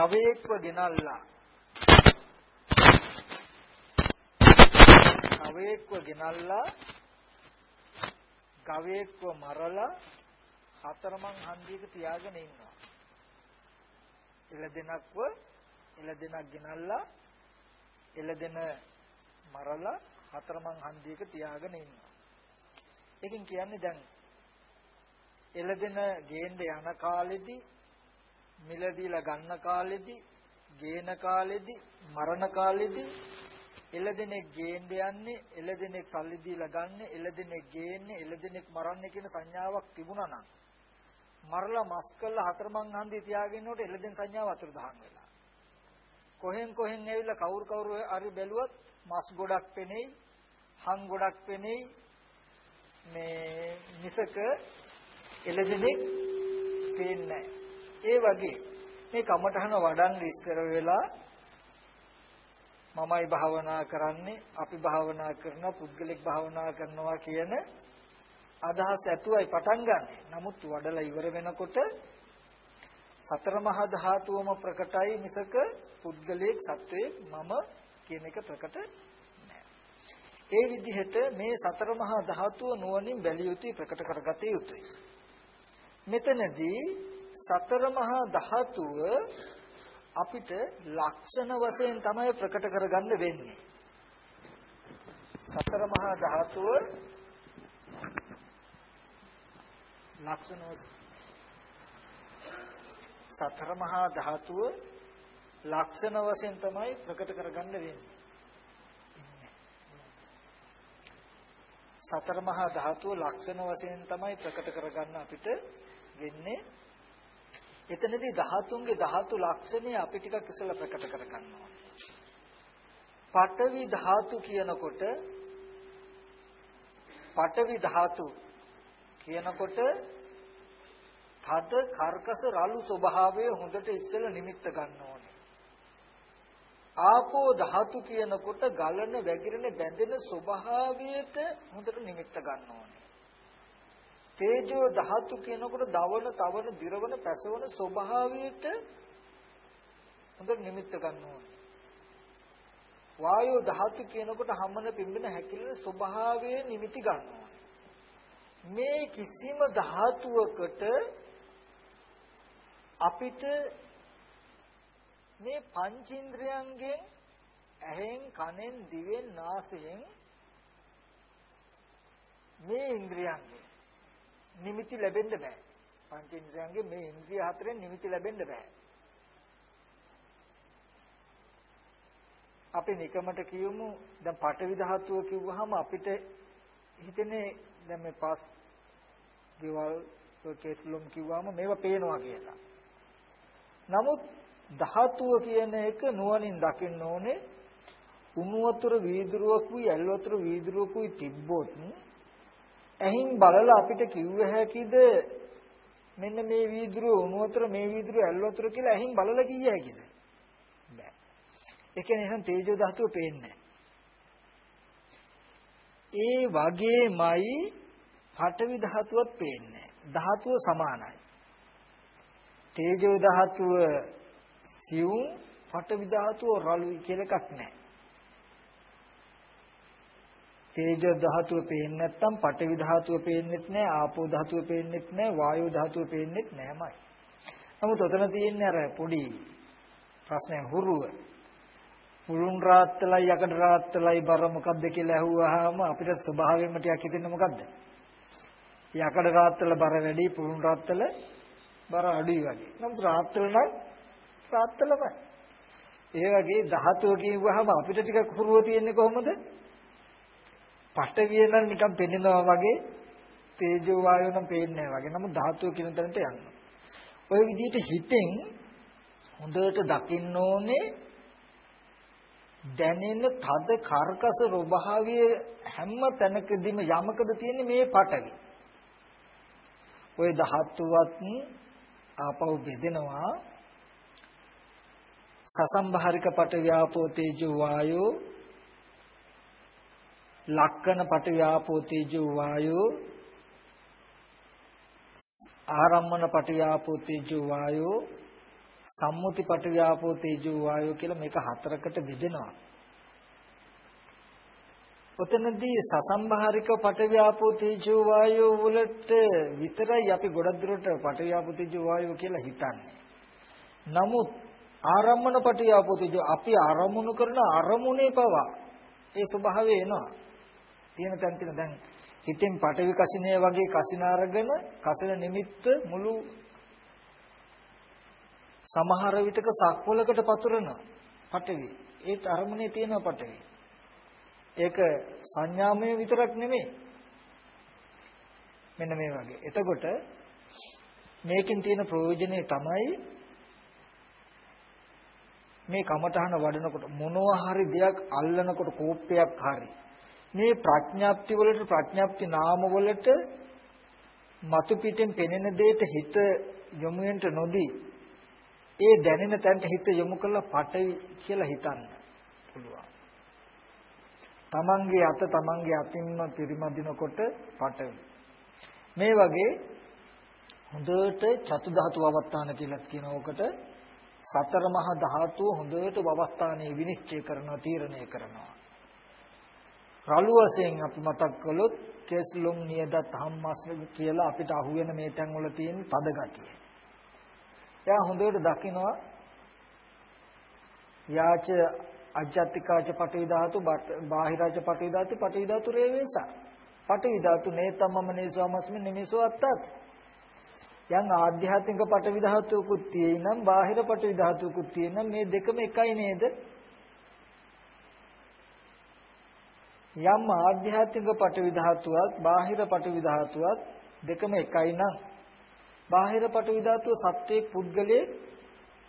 ගවයෙක්ව ගෙනල්ලා ගවයෙක්ව ගෙනල්ලා ගවයෙක්ව මරලා හතරමං හන්දියක තියාගෙන ඉන්නවා. එළදෙනක්ව එළදෙනක් ගෙනල්ලා එළදෙන මරලා හතරමං හන්දියක තියාගෙන ඉන්නවා. ඒකෙන් කියන්නේ දැන් එළදෙන ගේන්න යන කාලෙදී මිලදීලා ගන්න කාලෙදී ගේන කාලෙදී මරණ කාලෙදී එළදෙනෙක් ගේන්න යන්නේ එළදෙනෙක් සල්ලි දීලා ගන්න එළදෙනෙක් ගේන්නේ එළදෙනෙක් මරන්නේ කියන සංඥාවක් තිබුණා නම් මරලා මස් කළා හතරමං හන්දිය තියාගෙන ඉන්නකොට එළදෙන් සංඥාව අතුරු දහන් වෙලා. කොහෙන් කොහෙන් ඇවිල්ලා කවුරු කවුරු හරි බැලුවත් මස් ගොඩක් පෙනෙයි හං ගොඩක් පෙනෙයි. මේ මිසක එළදෙනෙක් පේන්නේ ඒ වගේ මේ කමඨහන වඩන්න ඉස්සර වෙලා මමයි භාවනා කරන්නේ අපි භාවනා කරන පුද්ගලික භාවනා කරනවා කියන අදහස ඇතුවයි පටන් ගන්න. නමුත් වඩලා ඉවර වෙනකොට සතර මහා ධාතුවම ප්‍රකටයි මිසක පුද්ගලික සත්වයේ මම කියන එක ප්‍රකට ඒ විදිහට මේ සතර මහා ධාතුව නුවණින් බැලිය යුතුයි ප්‍රකට කරගත යුතුයි. මෙතනදී සතර මහා ධාතුව අපිට ලක්ෂණ වශයෙන් තමයි ප්‍රකට කරගන්න වෙන්නේ. සතර මහා ධාතුව ලක්ෂණ සතර මහා ධාතුව ලක්ෂණ වශයෙන් තමයි ප්‍රකට කරගන්න වෙන්නේ. සතර මහා ධාතුව ලක්ෂණ වශයෙන් තමයි ප්‍රකට කරගන්න අපිට වෙන්නේ. එතනදී ධාතුන්ගේ ධාතු ලක්ෂණය අපි ටිකක් ඉස්සෙල්ලා ප්‍රකට කරගන්න ඕනේ. පඨවි ධාතු කියනකොට පඨවි ධාතු කියනකොට තද කර්කස රළු ස්වභාවය හොඳට ඉස්සෙල්ලා නිමිත්ත ගන්න ඕනේ. ආපෝ ධාතු කියනකොට ගලන වැగిරෙන බැඳෙන ස්වභාවයට හොඳට නිමිත්ත ගන්න ඕනේ. තේජෝ ධාතු කියනකොට දවන, තවන, දිරවන, පැසවන ස්වභාවයට හොඳට නිමිත්ත ගන්න ඕනේ. වායෝ ධාතු කියනකොට හමන පිම්බෙන හැකිලෙන ස්වභාවයේ නිමිති ගන්න ඕනේ. මේ කිසිම ධාතුවකට අපිට මේ පංචේන්ද්‍රයන්ගෙන් ඇහෙන් කනෙන් දිවෙන් නාසයෙන් මේ ඉන්ද්‍රියන්ගෙන් නිමිති ලැබෙන්න බෑ. පංචේන්ද්‍රයන්ගෙන් මේ ඉන්ද්‍රිය හතරෙන් නිමිති ලැබෙන්න බෑ. අපි නිකමට කියමු දැන් පඨවි ධාතුව කිව්වහම අපිට හිතෙන්නේ දැන් මේ පස් ගෙවල් කේස්ලොම් කිව්වම මේවා පේනවා කියලා. නමුත් ධාතුව කියන එක නුවණින් දකින්න ඕනේ. උණු වතුර වීදුරුවකුයි ඇල් වතුර වීදුරුවකුයි තිබ්බොත් ඇහින් බලලා අපිට කිව්ව හැකිද? මෙන්න මේ වීදුරුව උණු වතුර මේ වීදුරුව ඇල් වතුර කියලා ඇහින් බලලා කිය හැකිද? බෑ. ඒ කියන්නේ එහෙනම් තේජෝ ධාතුව පේන්නේ ඒ වගේමයි පඨවි ධාතුවත් පේන්නේ ධාතුව සමානයි. තේජෝ ධාතුව සියුම් පඨවි ධාතුව රළුයි කියලා එකක් නැහැ. තේජෝ ධාතුව පේන්නේ නැත්නම් පඨවි ධාතුව පේන්නෙත් නැහැ, ආපෝ ධාතුව පේන්නෙත් නැහැ, වායෝ ධාතුව පේන්නෙත් නැහැමයි. නමුත් ඔතන තියෙන්නේ අර පොඩි ප්‍රශ්නයක් හුරුව. පුළුන් රාත්තලයි යකඩ රාත්තලයි බර මොකද්ද කියලා ඇහුවාම අපිට ස්වභාවයෙන්ම ටිකක් හිතෙන්නේ මොකද්ද? යකඩ රාත්තල බර වැඩි පුළුන් රාත්තල බර අඩුයි වගේ. නමුත් රාත්තල නම් රාත්තලමයි. ඒ වගේ ධාතුව කියවහම අපිට ටිකක් හුරුව තියෙන්නේ කොහොමද? පටවිය නම් නිකන් පෙනෙනවා වගේ තේජෝ වායෝ නම් පේන්නේ නැහැ වගේ. නමුත් ධාතුව කියන තැනට යන්න. ওই විදිහට හිතෙන් හොඳට දකින්න ඕනේ දැනෙන තද කර්කස ස්වභාවය හැම තැනකදීම යමකද තියෙන්නේ මේ පටවි. ওই ධාතුවත් ආපහු බෙදෙනවා සසම්භාරික පට ව්‍යාපෝ තේජෝ වායෝ ලක්කන පට ව්‍යාපෝ තේජෝ වායෝ ආරම්මන පට ව්‍යාපෝ තේජෝ වායෝ සම්මුති පටවියාපෝ තේජෝ වායෝ කියලා මේක හතරකට බෙදෙනවා. ඔතනදී සසම්භාරික පටවියාපෝ තේජෝ වායෝ වලට විතරයි අපි ගොඩක් දුරට පටවියාපෝ තේජෝ වායෝ කියලා හිතන්නේ. නමුත් ආරම්මන පටවියාපෝ තේජෝ අපි ආරමුණු කරන අරමුණේ පවා ඒ ස්වභාවය එනවා. තියෙන තැන් තියෙන. දැන් හිතෙන් පටවි කසිනේ වගේ කසින අරගෙන කසල නිමිත්ත මුළු සමහර විටක සක්වලකට පතුරන පටවි. ඒත් අරමුණේ තියෙන පටවි. ඒක සංඥාමය විතරක් නෙමෙයි. මෙන්න මේ වගේ. එතකොට මේකෙන් තියෙන ප්‍රයෝජනේ තමයි මේ කමඨහන වඩනකොට මොනවා හරි දෙයක් අල්ලනකොට කෝප්පයක් හරි මේ ප්‍රඥාප්ති වලට ප්‍රඥාප්ති නාම වලට මතු පිටින් පෙනෙන දෙයට හිත යොමු වෙන්න නොදී ඒ දැනෙන තැනට හිත යොමු කරලා පටවි කියලා හිතන්න පුළුවන්. තමන්ගේ අත තමන්ගේ අතින්ම පිරිමදිනකොට පටවි. මේ වගේ හොඳට චතු ධාතු අවස්ථාන කියලා කියන ඕකට සතර මහා ධාතු හොඳට වවස්ථානයේ විනිශ්චය කරනවා තීරණය කරනවා. රළු වශයෙන් අපි මතක් කළොත් කෙස්ලොම් නියදත් හම්මස් කියලා අපිට අහුවෙන මේ තැන් වල තියෙන තද ගතිය. එයා හොඳට දකිනවා යාච අජ්ජත්තිකාච පඨවි ධාතු බාහිරාච පඨවි ධාතු පඨවි ධාතු රේවේසා. පඨවි ධාතු නේතම්මම නේසවමස්මි නිමිසෝ අත්තත්. යම් ආධ්‍යාත්මික පඨවි ධාතුකුත් තියෙනම් බාහිර පඨවි ධාතුකුත් තියෙනම් මේ දෙකම එකයි නේද? යම් ආධ්‍යාත්මික පටවි ධාතුවක් බාහිර පටවි ධාතුවක් දෙකම එකයි නම් බාහිර පටවි ධාතුව සත්‍යයේ පුද්ගලයේ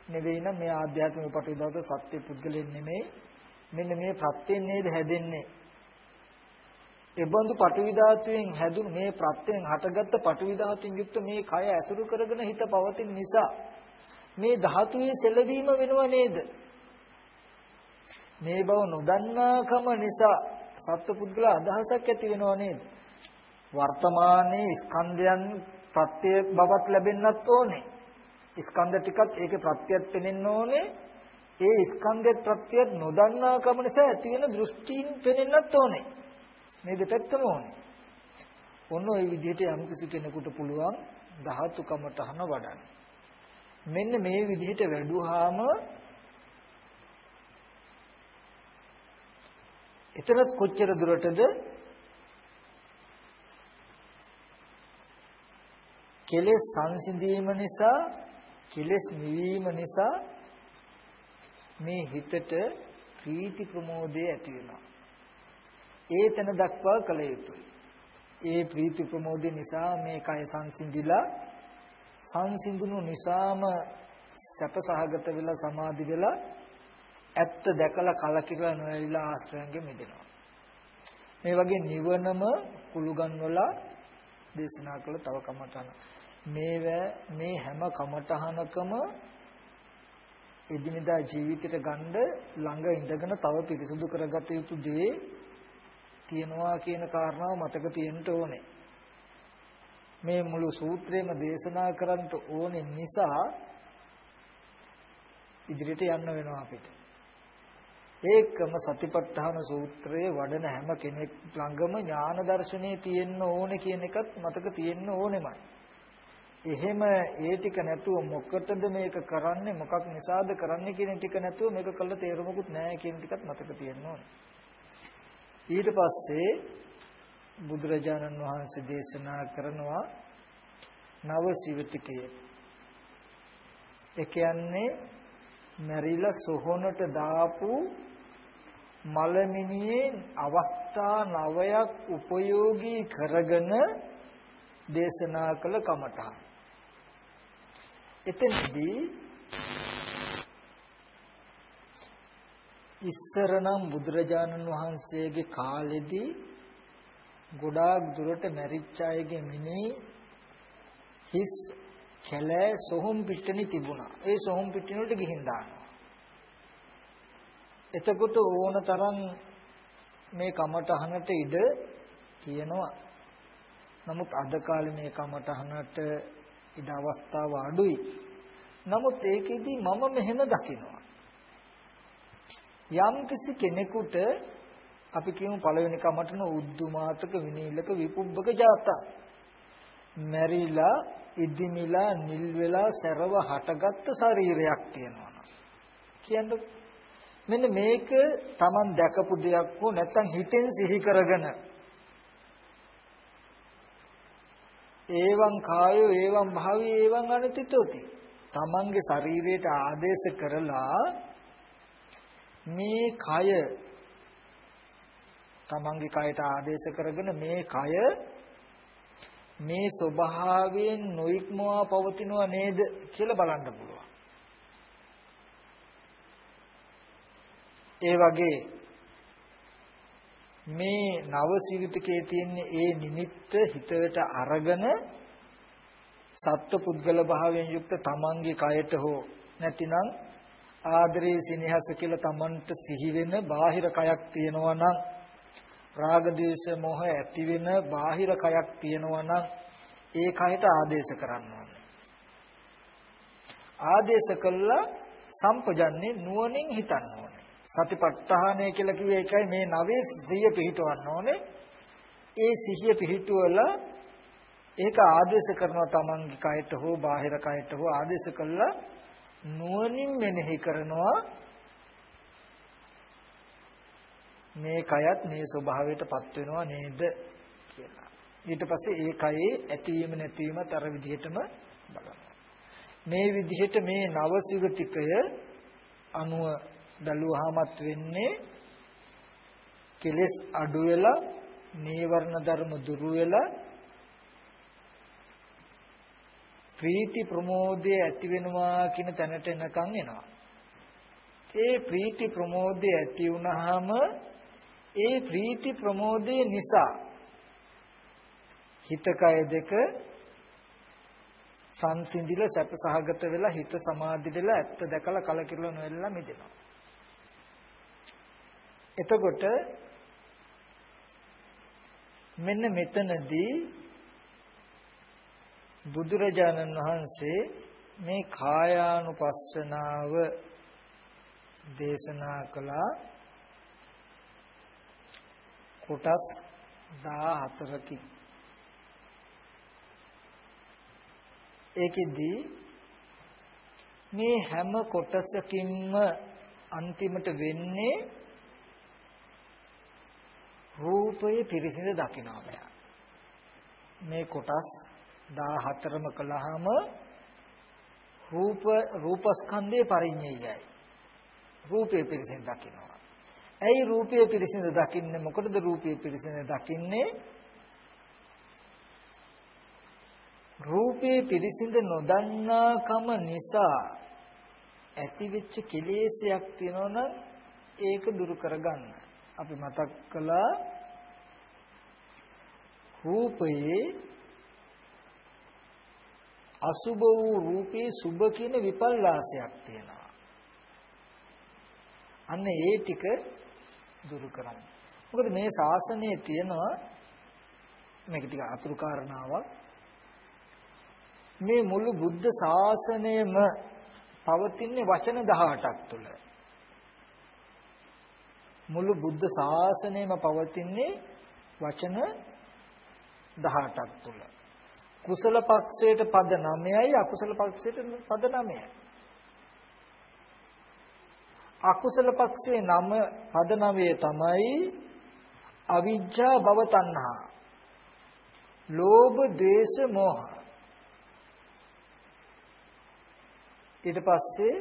නෙවෙයි නම් මේ ආධ්‍යාත්මික පටවි ධාතුව සත්‍යයේ පුද්ගලයෙන් නෙමෙයි. මෙන්න මේ ප්‍රත්‍යයෙන් නේද හැදෙන්නේ. එබඳු පටවි ධාතුවෙන් හැදුණු මේ ප්‍රත්‍යයෙන් හටගත්ත පටවි ධාතුන් යුක්ත මේ කය ඇසුරු කරගෙන හිත පවතින නිසා මේ ධාතුවේ සෙලවීම වෙනව නේද? මේ බව නොදන්නාකම නිසා සත්පුද්ගල අදහසක් ඇති වෙනව නේද? වර්තමානයේ ස්කන්ධයන් ප්‍රත්‍ය බවක් ලැබෙන්නත් ඕනේ. ස්කන්ධ ටිකත් ඒකේ ප්‍රත්‍යත් පෙනෙන්න ඕනේ. ඒ ස්කන්ධයත් ප්‍රත්‍යත් නොදන්නාකම නිසා ඇති වෙන දෘෂ්ටීන් පෙනෙන්නත් ඕනේ. මේ දෙපැත්තම ඕනේ. ඔන්න ওই විදිහට යම් කිසි කෙනෙකුට පුළුවන් ධාතු කමටහන වඩන්න. මෙන්න මේ විදිහට වැඩුවාම එතනත් කොච්චර දුරටද කෙලෙස් සංසිඳීම නිසා කෙලෙස් නිවීම නිසා මේ හිතට ප්‍රීති ප්‍රමෝදය ඇති වෙනවා. ඒතන දක්වා කළ යුතුයි. ඒ ප්‍රීති ප්‍රමෝදය නිසා මේ කය සංසිඳිලා සංසිඳුණු නිසාම සැපසහගත වෙලා සමාධි වෙලා ඇත්ත දැකලා කලකිරලා නොඇලිලා ආශ්‍රයන්ගෙන් මිදෙනවා. මේ වගේ නිවනම කුළුගන්වලා දේශනා කළ තව කමඨහන. මේව මේ හැම කමඨහනකම එදිනදා ජීවිතයට ගන්න ළඟ ඉඳගෙන තව පිරිසුදු කරගත යුතු දේ තියනවා කියන කාරණාව මතක තියෙන්න ඕනේ. මේ මුළු සූත්‍රයම දේශනා කරන්න ඕනේ නිසා ඉදිරියට යන්න වෙනවා අපිට. ඒකම සතිපට්ඨාන සූත්‍රයේ වඩන හැම කෙනෙක් ළඟම ඥාන දර්ශනේ තියෙන්න ඕනේ කියන එකත් මතක තියෙන්න ඕනෙමයි. එහෙම ඒ ටික නැතුව මොකටද මේක කරන්නේ මොකක් නිසාද කරන්නේ කියන ටික නැතුව මේක කළ තේරුමකුත් නැහැ කියන ටිකත් මතක තියෙන්න ඕනේ. ඊට පස්සේ බුදුරජාණන් වහන්සේ දේශනා කරනවා නව සිවතිකය. ඒ කියන්නේ මැරිලා සොහොනට දාපු මලමිනියේ අවස්ථා නවයක් උපයෝගී කරගෙන දේශනා කළ කමඨා. එතනදී ඉස්සරනම් බුදුරජාණන් වහන්සේගේ කාලෙදී ගොඩාක් දුරට මැරිච්ච අයගේ මිනි හිස් කැලෑ සොහොන් පිටණි තිබුණා. ඒ සොහොන් පිටණි වලට ගිහින් දානවා. එතකොට ඕන තරම් මේ කමටහනට ඉඩ තියෙනවා. නමුත් අද කාලේ මේ කමටහනට ඉඩ අවස්ථාව අඩුයි. නමුත් ඒකෙදි මම මෙහෙම දකිනවා. යම් කිසි කෙනෙකුට අපි කියමු පළවෙනි කමටන උද්දුමාතක විනීලක විපුබ්බක ජාත මැරිලා ඉදිමිලා නිල් වෙලා සැරව හටගත්තු ශරීරයක් තියෙනවා කියන්නේ මෙන්න මේක Taman දැකපු දෙයක් හෝ නැත්නම් හිතෙන් සිහි කරගෙන ඒවං කායෝ ඒවං භාවී ඒවං අනිතිතෝති Tamanගේ ශරීරයට ආදේශ කරලා මේ කය තමන්ගේ කයට ආදේශ කරගෙන මේ කය මේ ස්වභාවයෙන් නොයික්මවා පවතිනව නේද කියලා බලන්න පුළුවන්. ඒ වගේ මේ නව සිවිතකයේ තියෙන ඒ නිමිත්ත හිතට අරගෙන සත්ව පුද්ගල භාවයෙන් යුක්ත තමන්ගේ කයට හෝ නැතිනම් ආදරේ සිනහස කියලා තමන්ට සිහි වෙන බාහිර කයක් තියෙනවා නම් රාග දේශ මොහ ඇති වෙන බාහිර කයක් තියෙනවා නම් ඒ කයට ආදේශ කරන්න ඕනේ. ආදේශ කළා සම්පජන්නේ නුවණින් හිතන්න ඕනේ. සතිපට්ඨානය කියලා කිව්වේ ඒකයි මේ නවේ සිහිය පිහිටවන්න ඕනේ. ඒ සිහිය පිහිටුවලා ඒක ආදේශ කරනවා තමන්ගේ කයට හෝ බාහිර කයට හෝ ආදේශ කළා නුවණින් මෙනෙහි කරනවා මේ කයත් මේ ස්වභාවයටපත් වෙනවා නේද කියලා. ඊට පස්සේ ඒ කයේ ඇතිවීම නැතිවීමත් අර විදිහටම බලනවා. මේ විදිහට මේ නවසිවතිකය අනුව බැලුවාමත් වෙන්නේ කෙලෙස් අඩු වෙලා නීවරණ ධර්ම දුරු වෙලා ප්‍රීති ප්‍රමෝදය ඇති වෙනවා කියන තැනට එනකන් එනවා. ඒ ප්‍රීති ප්‍රමෝදය ඇති වුනහම ඒ ප්‍රීති ප්‍රමෝදය නිසා හිත කය දෙක සංසිඳිල සැප සහගත වෙලා හිත සමාධි වෙලා ඇත්ත දැකලා කලකිරලා නොවෙලා මිදෙනවා. එතකොට මෙන්න මෙතනදී බුදුරජාණන් වහන්සේ මේ කායානුපස්සනාව දේශනා කළා කොටස් 14කින් ඒකෙදි මේ හැම කොටසකින්ම අන්තිමට වෙන්නේ රූපය පිරිසිඳ දකිනවා මෙයා. මේ කොටස් 14ම කළාම රූප රූපස්කන්ධේ පරිඤ්ඤයයි. රූපේ පිරිසිඳ දකිනවා. ඇයි රූපය පිරිසිඳ දකින්නේ මොකටද රූපය පිරිසිඳ දකින්නේ රූපේ පිරිසිඳ නොදන්නාකම නිසා ඇතිවෙච්ච කෙලෙසයක් තියෙනවනම් ඒක දුරු කරගන්න අපි මතක් කළා රූපයේ අසුභ වූ රූපේ සුභ කියන විපල්ලාසයක් තියෙනවා අන්න ඒ ටික දුරු කරන්න. මොකද මේ ශාසනයේ තියෙනවා මේක ටික අතුරු කාරණාවක්. මේ මුළු බුද්ධ ශාසනයම පවතින්නේ වචන 18ක් තුල. මුළු බුද්ධ ශාසනයම පවතින්නේ වචන 18ක් තුල. කුසල පක්ෂයට පද 9යි අකුසල පක්ෂයට පද 9යි. අකුසල පක්ෂයේ නම පදනමයේ තමයි අවිජ්ජා භව තණ්හා. ලෝභ, ද්වේෂ, මෝහ. ඊට පස්සේ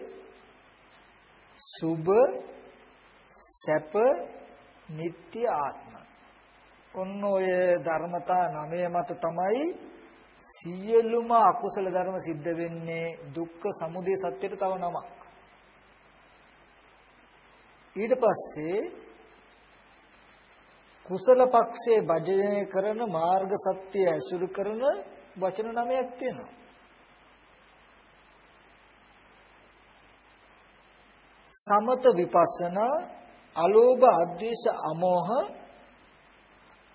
සුභ, සැප, නিত্য ආත්ම. ඔන්න ඔය ධර්මතා නමය මත තමයි සියලුම අකුසල ධර්ම සිද්ධ වෙන්නේ දුක්ඛ සමුදය සත්‍යයට තව නමක්. ඊට පස්සේ කුසල පක්ෂයේ භජනය කරන මාර්ග සත්‍ය ඇසුරු කරන වචන නමයක් තියෙනවා. සමත විපස්සනා අලෝභ අද්වේෂ අමෝහ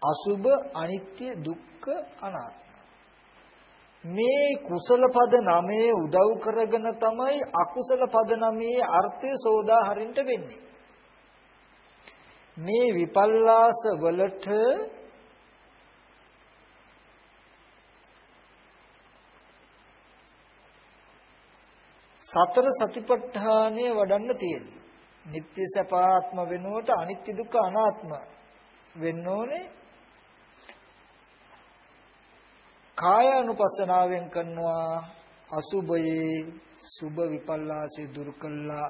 අසුභ අනිත්‍ය දුක්ඛ අනාත්ම මේ කුසල පද නමේ උදව් කරගෙන තමයි අකුසල පද නමේ අර්ථය සෝදා හරින්න වෙන්නේ. මේ විපල්ලාස වලට සතර සතිපට්ඨානය වඩන්න තියෙනවා. නিত্য සපාත්ම වෙනුවට අනිත්‍ය දුක්ඛ අනාත්ම වෙන්න ඕනේ. කාය අනුපස්සනාවෙන් කරනවා අසුබයේ සුබ විපල්ලාසය දුරු කළා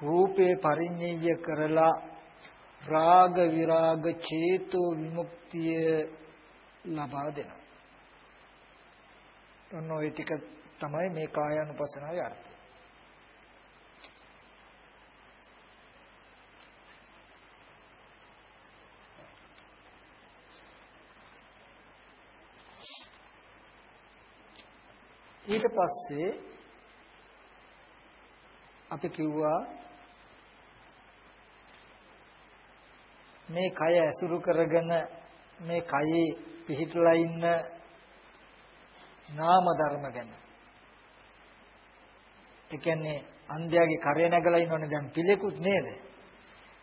රූපේ පරිඤ්ඤය කරලා රාග විරාග චේතෝ විමුක්තිය ලබා දෙනවා. ඔන්න ඔය ටික තමයි මේ කායानुපසනාවේ අර්ථය. ඊට පස්සේ අපි කිව්වා මේ කය ඇසුරු කරගෙන මේ කයේ පිහිටලා ඉන්න නාම ධර්ම ගැන ඒ කියන්නේ අන්ධයාගේ කරේ නැගලා ඉන්නවනේ දැන් පිළෙකුත් නේද?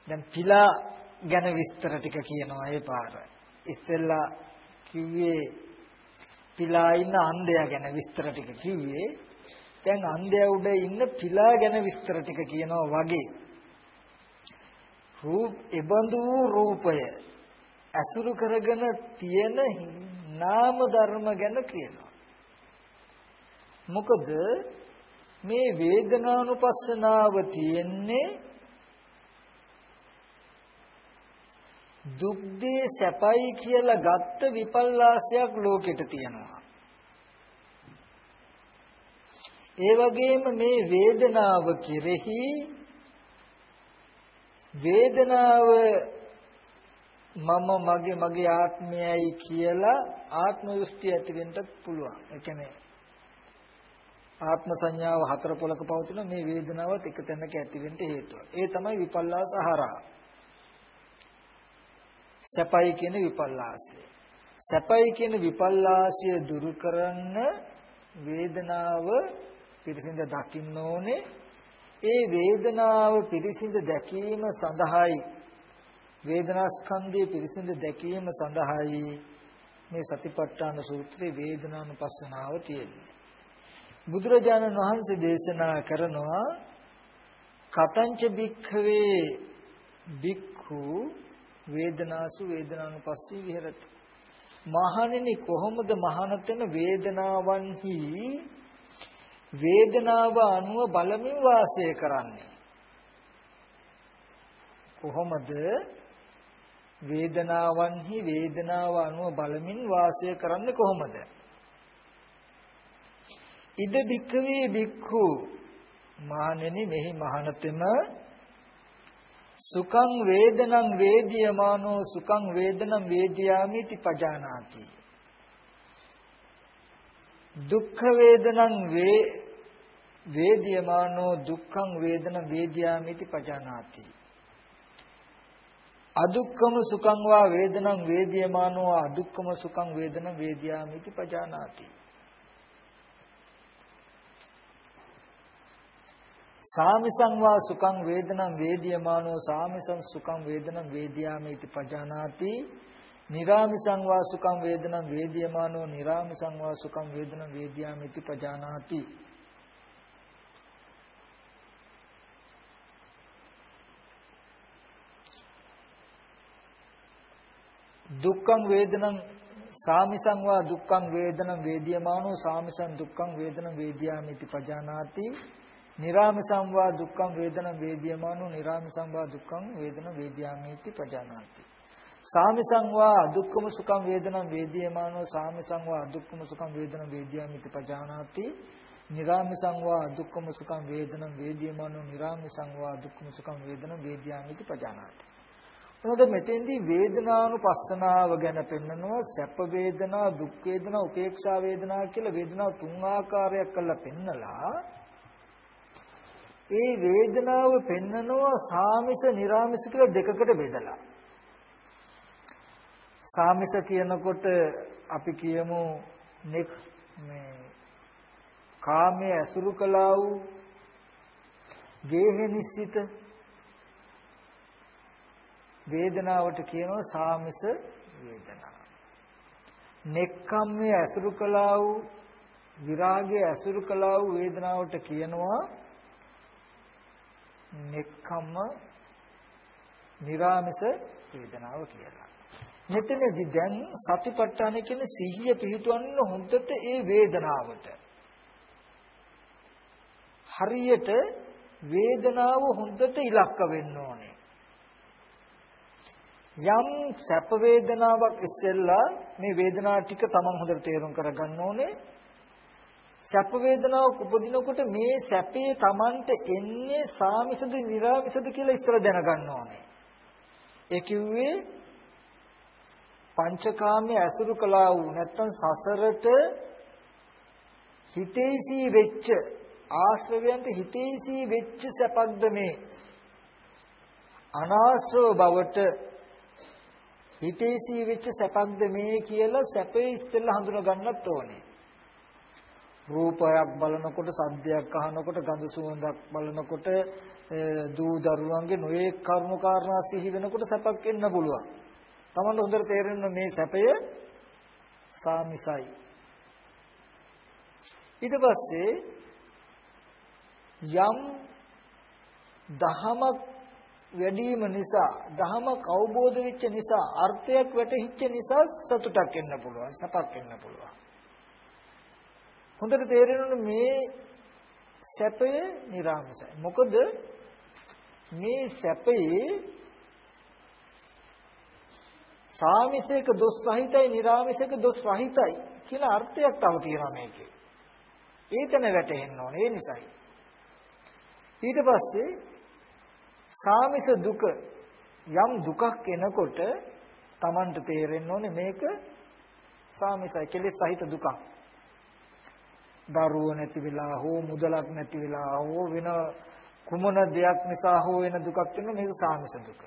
දැන් පිලා ගැන විස්තර ටික කියනවා ඒ පාර. ඉස්සෙල්ලා කිව්වේ පිලා ඉන්න අන්ධයා ගැන විස්තර ටික කිව්වේ. දැන් අන්ධයා උඩ ඉන්න පිලා ගැන විස්තර ටික කියනවා වගේ. රූප එබඳු රූපය අසුරු කරගෙන තියෙන නාම ධර්ම ගැන කියනවා. මොකද මේ වේදනානුපස්සනාව තියෙන්නේ දුක් දේ සැපයි කියලා ගත්ත විපල්ලාසයක් ලෝකෙට තියෙනවා. ඒ වගේම මේ වේදනාව කෙරෙහි වේදනාව මම මගේ මගේ ආත්මයයි කියලා ආත්ම දෘෂ්ටි ඇති වෙන්නත් පුළුවන්. ඒ කියන්නේ ආත්ම සංඥාව හතර පොලක පවතින මේ වේදනාවත් එක තැනක ඇති වෙන්න හේතුව. ඒ තමයි විපල්ලාස හරහා. සැපයි කියන විපල්ලාසය. සැපයි කියන විපල්ලාසය දුරු කරන්න වේදනාව පිරිසිඳ දකින්න ඕනේ. ඒ වේදනාව පිරිසිඳ දැකීම සඳහායි වේදනා ස්කන්ධය පිරිසිඳ දැකීම සඳහායි මේ සතිපට්ඨාන සූත්‍රයේ වේදනානුපස්සනාව තියෙන්නේ. බුදුරජාණන් වහන්සේ දේශනා කරනවා කතංච භික්ඛවේ භික්ඛු වේදනාසු වේදනානුපස්සී විහෙරති. මහණෙනි කොහොමද මහානතන වේදනාවන්හි වේදනාව අනුව බලමින් වාසය කරන්නේ? කොහොමද වේදනාවන්හි වේදනාව අනුව බලමින් වාසය කරන්නේ කොහොමද? ඉද බික්කවේ බික්ඛු මානෙනි මෙහි මහනතෙම සුඛං වේදනං වේදියමානෝ සුඛං වේදනං වේදියාමිති පජානාති. දුක්ඛ වේදනං වේ වේදියමානෝ දුක්ඛං වේදනං වේදියාමිති පජානාති. අදුක්ඛම සුඛං වා වේදනං වේදියමානෝ අදුක්ඛම සුඛං වේදනං වේදියාමිති පජානාති. සාමිසං වා සුඛං වේදනං වේදියමානෝ සාමිසං සුඛං වේදනං වේදියාමේති පජානාති. නිරාමිසං වා සුඛං වේදනං වේදියමානෝ නිරාමිසං වා සුඛං වේදනං වේදියාමේති පජානාති. දුක්ඛං වේදනං සාමිසං වා දුක්ඛං වේදනං වේදියමානෝ සාමිසං දුක්ඛං වේදනං වේදියාමේති පජානාති. නිරාමසං වා දුක්ඛං වේදනං වේදියමානෝ නිරාමසං වා දුක්ඛං වේදනං වේදියාමේති පජානාති. සාමිසං වා අදුක්ඛම සුඛං වේදනං වේදියමානෝ සාමිසං වා අදුක්ඛම සුඛං වේදනං වේදියාමේති පජානාති. නිරාමසං වා අදුක්ඛම සුඛං වේදනං වේදියමානෝ නිරාමසං වා අදුක්ඛම සුඛං වේදනං වේදියාමේති පජානාති. මොකද මෙතෙන්දී වේදනානුපස්සනාව ගැන පෙන්නනවා? සැප වේදනා දුක් වේදනා උපේක්ෂා වේදනා කියලා වේදනා තුන් ආකාරයක් කරලා පෙන්නලා ඒ වේදනාව පෙන්නනවා සාමිස නිර්ාමිස කියලා දෙකකට බෙදලා. සාමිස කියනකොට අපි කියමු නෙක් මේ කාමයේ ඇසුරු කළා වූ ගේහ නිස්සිත වේදනාවට කියනවා සාමිස වේදනාව. නෙක්ඛම්මයේ ඇසුරු කළා වූ විරාගයේ ඇසුරු කළා වූ වේදනාවට කියනවා නෙක්ඛම්ම නිරාමිස වේදනාව කියලා. මෙතනදී දැන් සතිපට්ඨාන කියන්නේ සිහිය පිහිටවන්න හොඳට ඒ වේදනාවට. හරියට වේදනාව හොඳට ඉලක්ක වෙන්න ඕනේ. යම් සැප වේදනාවක් ඉස්සෙල්ලා මේ වේදනාව ටික තමන් හොඳට තේරුම් කරගන්න ඕනේ. සැප වේදනාවක් උපදිනකොට මේ සැපේ තමන්ට එන්නේ සාමිසද නිර්ාමිසද කියලා ඉස්සර දැනගන්න ඕනේ. ඒ කිව්වේ පංචකාමයේ ඇසුරු කළා වූ නැත්තම් සසරට හිතේසී වෙච්ච ආශ්‍රවයන්ට හිතේසී වෙච්ච සැපක්ද මේ අනාශ්‍රව බවට හිතේසී වෙච්ච සැපක්ද මේ කියලා සැපේ ඉස්සෙල්ලා හඳුනා ගන්නත් ඕනේ රූපයක් බලනකොට සද්දයක් අහනකොට ගඳ සුවඳක් බලනකොට දූ දරුවන්ගේ නොයේ කරුණු කාරණා සිහි වෙනකොට සැපක් එන්න පුළුවන්. තමන්ට හොඳට තේරෙන්න මේ සැපය සාමිසයි. ඊට පස්සේ යම් දහමක් වැඩිම නිසා දහමක් අවබෝධ වෙච්ච නිසා අර්ථයක් වැටහිච්ච නිසා සතුටක් එන්න පුළුවන් සපක් එන්න පුළුවන් හොඳට තේරෙනවා මේ සැපය නිර්ආමසයි මොකද මේ සැපේ සාමිසයක දොස් සහිතයි නිර්ආමසයක දොස් රහිතයි කියලා අර්ථයක් තව තියෙනවා මේකේ. ඒතන වැටෙන්න ඕනේ. ඒ නිසායි. ඊට පස්සේ සාමිස දුක යම් දුකක් එනකොට Tamanට තේරෙන්න ඕනේ මේක සාමිසයි කෙලෙස් සහිත දුකක්. දරුවෝ නැති වෙලා හෝ මුදලක් නැති වෙලා හෝ වෙන කුමන දෙයක් නිසා හෝ වෙන දුකක් වෙන මේක සාමිස දුක.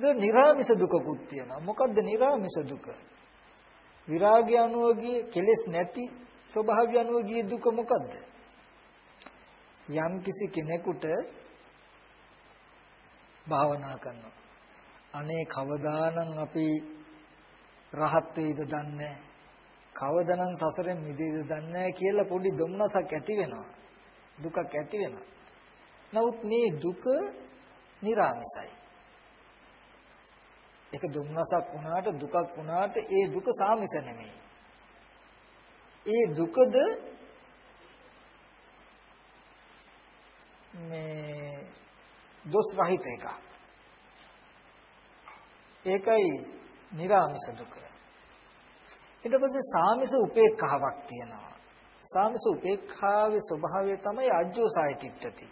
ඒක නිර්ාමිස දුකකුත් තියෙනවා. මොකද්ද නිර්ාමිස දුක? විරාගය අනුවගිය කෙලෙස් නැති ස්වභාවය අනුවගිය දුක මොකද්ද? යම් කිසි කෙනෙකුට භාවනා කරනවා. අනේ කවදානම් අපි රහත් වෙයිද දන්නේ කවදානම් සසරෙන් මිදෙයිද දන්නේ කියලා පොඩි දුම්නසක් ඇති වෙනවා. දුකක් ඇති වෙනවා. නමුත් මේ දුක නිර්ආමිසයි. ඒක දුම්නසක් වුණාට දුකක් වුණාට ඒ දුක සාමිස නෙමෙයි. ඒ දුකද මේ දොස් රහිත එකක්. ඒකයි නිර්ාමිස දුක. ඊට පස්සේ සාමිස උපේක්ඛාවක් තියෙනවා. සාමිස උපේක්ඛාවේ ස්වභාවය තමයි අජ්ජෝ සායතිත්‍ත්‍ති.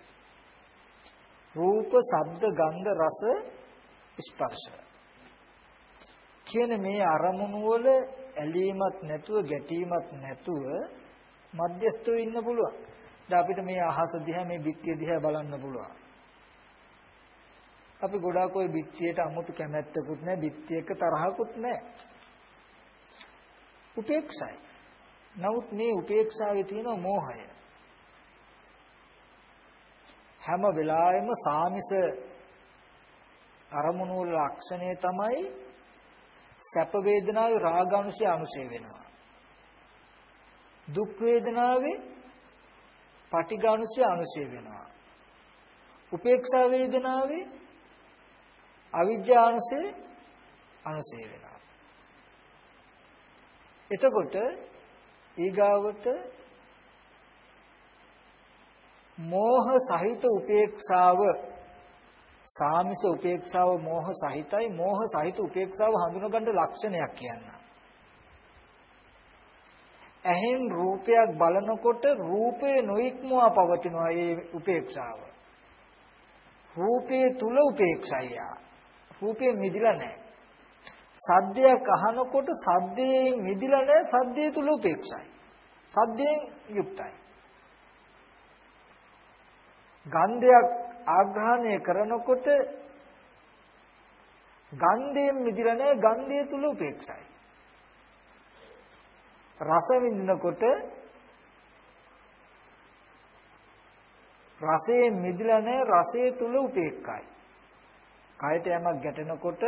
රූප, ශබ්ද, ගන්ධ, රස, ස්පර්ශ. කියන මේ අරමුණු වල ඇලීමක් නැතුව, ගැටීමක් නැතුව මධ්‍යස්ථව ඉන්න පුළුවන්. දැන් අපිට මේ අහස දිහා මේ බිත්තිය දිහා බලන්න පුළුවන්. අපි ගොඩාක් ওই බිත්තියට 아무තු කැමැත්තකුත් නැහැ, බිත්තියක තරහකුත් නැහැ. උපේක්ෂයි. නමුත් මේ උපේක්ෂාවේ තියෙන මෝහය. හැම වෙලාවෙම සාමිස අරමුණු වල ලක්ෂණය තමයි සැප වේදනාවේ රාගානුසය අනුසය වෙනවා. දුක් වේදනාවේ පටිඝානුසය අනුසය වෙනවා. උපේක්ෂා වේදනාවේ අවිජ්ජානුසය අනුසය වෙනවා. එතකොට ඊගාවට මෝහ සහිත උපේක්ෂාව සාමිස උපේක්ෂාව මෝහ සහිතයි මෝහ සහිත උපේක්ෂාව හඳුනගන්න ලක්ෂණයක් කියනවා. ඇහෙන් රූපයක් බලනකොට රූපේ නොඉක්මවා පවතිනවා ඒ උපේක්ෂාව. රූපේ තුල උපේක්ෂය. රූපේ මිදිලා නැහැ. සද්දයක් අහනකොට සද්දයෙන් මිදිලා නැහැ සද්දේ තුල උපේක්ෂයි. සද්දයෙන් යුක්තයි. ගන්ධයක් ආග්‍රහණය කරනකොට ගන්ධයෙන් මිදිලා නැහැ ගන්ධය තුල උපේක්ෂයි. රස විඳිනකොට රසයෙන් මිදිලා නැහැ රසයේ තුල උපේක්ඛයි. කයට යමක් ගැටෙනකොට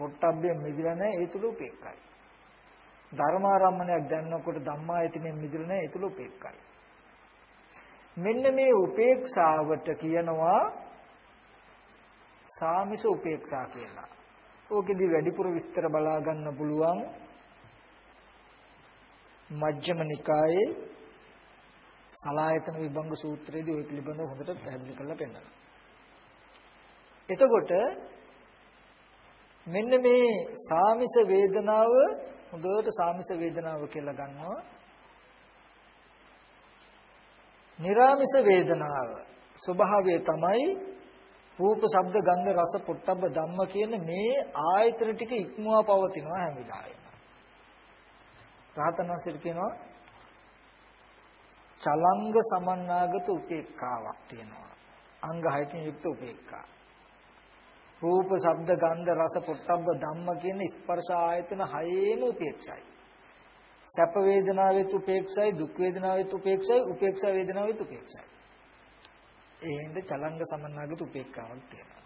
පොට්ටබ්බයෙන් මිදිලා නැහැ ඒ තුල උපේක්ඛයි. ධර්මාරම්මණයක් දැනනකොට ධම්මායතනෙන් මිදිලා නැහැ ඒ තුල උපේක්ඛයි. මෙන්න මේ උපේක්ෂාවට කියනවා සාමිස උපේක්ෂා කියලා. ඕකෙදි වැඩිපුර විස්තර බලා ගන්න පුළුවන් මජ්ක්‍ධිම නිකායේ සලායතන විභංග සූත්‍රයේදී ওই පිළිබඳව හොඳට පැහැදිලි කරලා පෙන්නනවා. එතකොට මෙන්න මේ සාමිස වේදනාව හොඳට සාමිස වේදනාව කියලා ගන්නවා. නිරාමිස වේදනාව ස්වභාවය තමයි රූප, ශබ්ද, ගන්ධ, රස, පොට්ටබ්බ ධම්ම කියන මේ ආයතන ටික ඉක්මවා පවතිනවා හැම වෙලාවෙම. රහතන් වහන්සේට කියනවා චලංග සමන්නාගත උපේක්ඛාවක් තියෙනවා. අංග 6කින් යුක්ත උපේක්ඛා. රූප, ශබ්ද, ගන්ධ, රස, පොට්ටබ්බ ධම්ම කියන ස්පර්ශ ආයතන හයේම උපේක්ෂයි. සැප වේදනාවෙත් උපේක්ෂයි, දුක් වේදනාවෙත් උපේක්ෂයි, උපේක්ෂා වේදනාවෙත් උපේක්ෂයි. ඒ හින්දා චලංග සමන්නාගත උපේක්ඛාවක් තියෙනවා.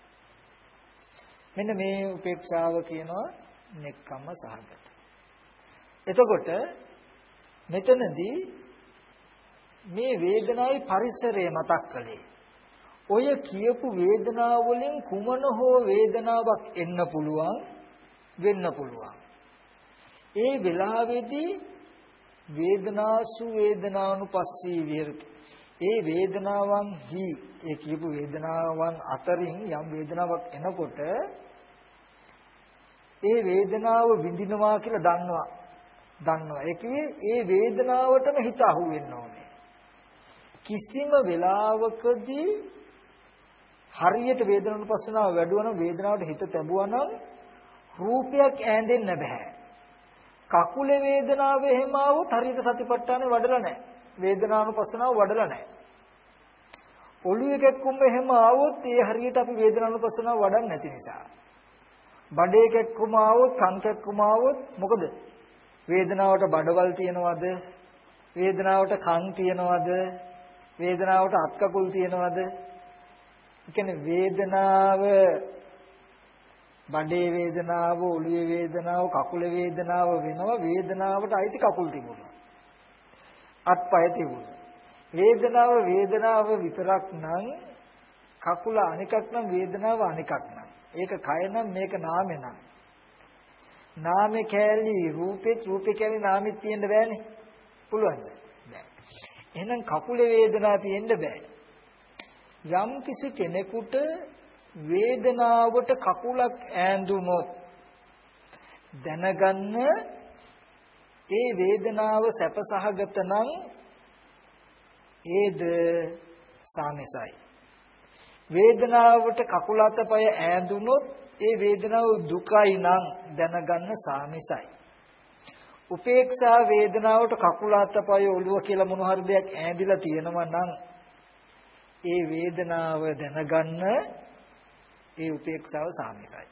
මෙන්න මේ උපේක්ෂාව කියනවා නෙක්කම්ම සහගත. එතකොට මෙතනදී මේ වේදනාවේ පරිසරය මතක් කළේ. ඔය කියපු වේදනාව වලින් කුමන හෝ වේදනාවක් එන්න පුළුවන් වෙන්න පුළුවන්. ඒ වෙලාවේදී වේදනාසු වේදනානුපස්සී විහෙරති. ඒ වේදනාවන් හි ඒ කියපු වේදනාවන් අතරින් යම් වේදනාවක් එනකොට ඒ වේදනාව විඳිනවා කියලා දන්නවා. දන්නවා. ඒ ඒ වේදනාවටම හිත අහු වෙන්න ඕනේ. කිසිම වෙලාවකදී හරියට වේදනානුපස්සනාව වැඩුවනම් වේදනාවට හිත තැඹුවනම් රූපයක් ඈඳෙන්න බෑ. කකුලේ වේදනාව එහෙම આવොත් හරියට සතිපට්ඨානෙ වඩලා නැහැ. වේදනානුපස්සනාව වඩලා නැහැ. ඔළුවේ කැක්කුම එහෙම આવොත් ඒ හරියට අපි වේදනානුපස්සනාව වඩන්නේ නැති නිසා. බඩේ කැක්කුම આવොත් කන් කැක්කුම આવොත් මොකද? වේදනාවට බඩවල් තියනවද? වේදනාවට කන් තියනවද? වේදනාවට අත් කකුල් තියනවද? කියන්නේ වේදනාව බඩේ වේදනාව, ඔළුවේ වේදනාව, කකුලේ වේදනාව වෙනවා වේදනාවට අයිති කකුල් තිබුණා. අත්පය තිබුණා. වේදනාව වේදනාව විතරක් නම් කකුල අනිකක් නම් වේදනාව අනිකක් නම්. ඒක කය නම් මේක නාමේ නම්. නාමේ කැලි රූපේ රූපේ කැලි නාමෙත් තියෙන්න බෑනේ. පුළුවන්ද? බෑ. එහෙනම් කකුලේ වේදනාව තියෙන්න බෑ. යම් කිසි කෙනෙකුට වේදනාවට කකුලක් ඈඳුනොත් දැනගන්න ඒ වේදනාව සැපසහගත නම් ඒද සාමසයි. වේදනාවට කකුල අතපය ඈඳුනොත් ඒ වේදනාව දුකයි නම් දැනගන්න සාමසයි. උපේක්ෂා වේදනාවට කකුල අතපය ඔළුව කියලා මොන හරි දෙයක් ඈඳිලා තියෙනවා නම් ඒ වේදනාව දැනගන්න ඒ උපේක්ෂාව සාමිසයි.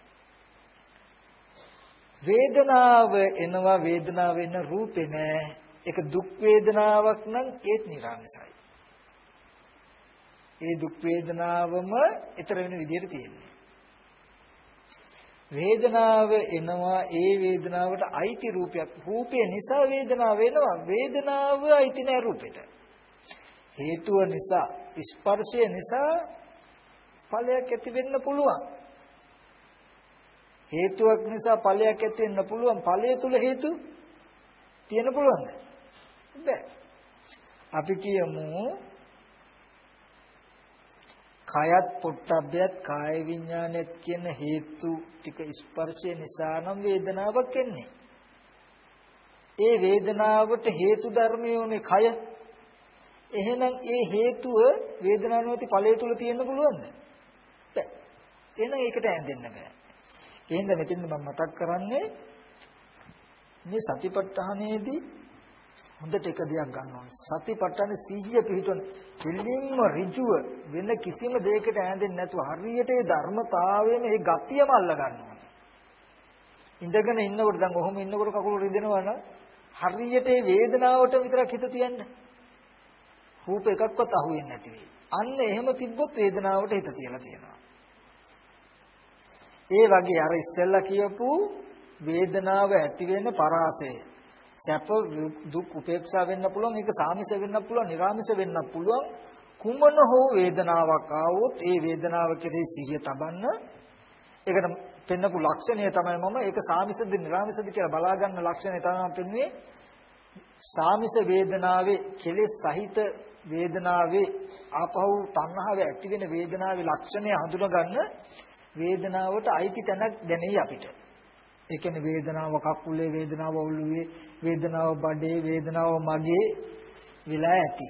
වේදනාව එනවා වේදනාව වෙන රූපේ නෑ. ඒක දුක් වේදනාවක් නම් ඒත් නිර්ආමසයි. ඒ දුක් වේදනාවම ඊතර වෙන විදිහට තියෙන්නේ. වේදනාව එනවා ඒ වේදනාවට අයිති රූපයක්. රූපය නිසා වේදනාව වෙනවා. වේදනාව අයිති නෑ රූපෙට. හේතුව නිසා ස්පර්ශය නිසා ඵලයක් ඇති වෙන්න පුළුවන්. හේතුවක් නිසා ඵලයක් ඇති වෙන්න පුළුවන්. ඵලය තුල හේතු තියෙන්න පුළුවන්ද? බෑ. අපි කියමු කයත් පොට්ටබ්බයත් කාය විඥානෙත් කියන හේතු ටික ස්පර්ශය නිසා නම් වේදනාවක් එන්නේ. ඒ වේදනාවට හේතු ධර්මයෝනේ කය. එහෙනම් ඒ හේතුව වේදනාවනෝති ඵලය තුල තියෙන්න පුළුවන්ද? එහෙනම් ඒකට ඇඳෙන්න බෑ. එහෙනම් මෙතෙන්ද මම මතක් කරන්නේ මේ සතිපට්ඨානයේදී හොඳට එක දෙයක් ගන්න ඕනේ. සතිපට්ඨානේ සිහිය පිහිටවන දෙලින්ම ඍජුව වෙන කිසිම දෙයකට ඇඳෙන්නේ නැතුව හරියට ඒ ධර්මතාවයෙන් ඒ ගතියම අල්ල ගන්න ඕනේ. ඉඳගෙන ඉන්නකොට දැන් ඔහොම ඉන්නකොට කකුල රිදෙනවා නම් හරියට ඒ වේදනාවට විතරක් හිත තියන්න. රූප එකක්වත් අහුවෙන්නේ නැති වෙයි. අන්න එහෙම තිබ්බොත් වේදනාවට හිත තියලා තියෙනවා. ඒ වගේ අර ඉස්සෙල්ලා කියපු වේදනාව ඇති වෙන පරාසය සැප දුක් උපේක්ෂා වෙන්න පුළුවන් ඒක සාමිස වෙන්න පුළුවන් නිර්ාමිස වෙන්න පුළුවන් කුමන හෝ වේදනාවක් ආවොත් ඒ වේදනාව කෙරෙහි සිහිය තබන්න ඒකට පෙන්නපු ලක්ෂණය තමයි මම ඒක සාමිසද නිර්ාමිසද කියලා බලා ගන්න ලක්ෂණය තමයි මම පෙන්වුවේ සාමිස වේදනාවේ කෙලෙස් සහිත වේදනාවේ ආපහු තණ්හාව ඇති වෙන වේදනාවේ ලක්ෂණය හඳුනා ගන්න වේදනාවට අයිති තැනක් දැනෙයි අපිට ඒ කියන්නේ වේදනාව කකුලේ වේදනාව ඔළුවේ වේදනාව බඩේ වේදනාව මගේ විලා ඇති.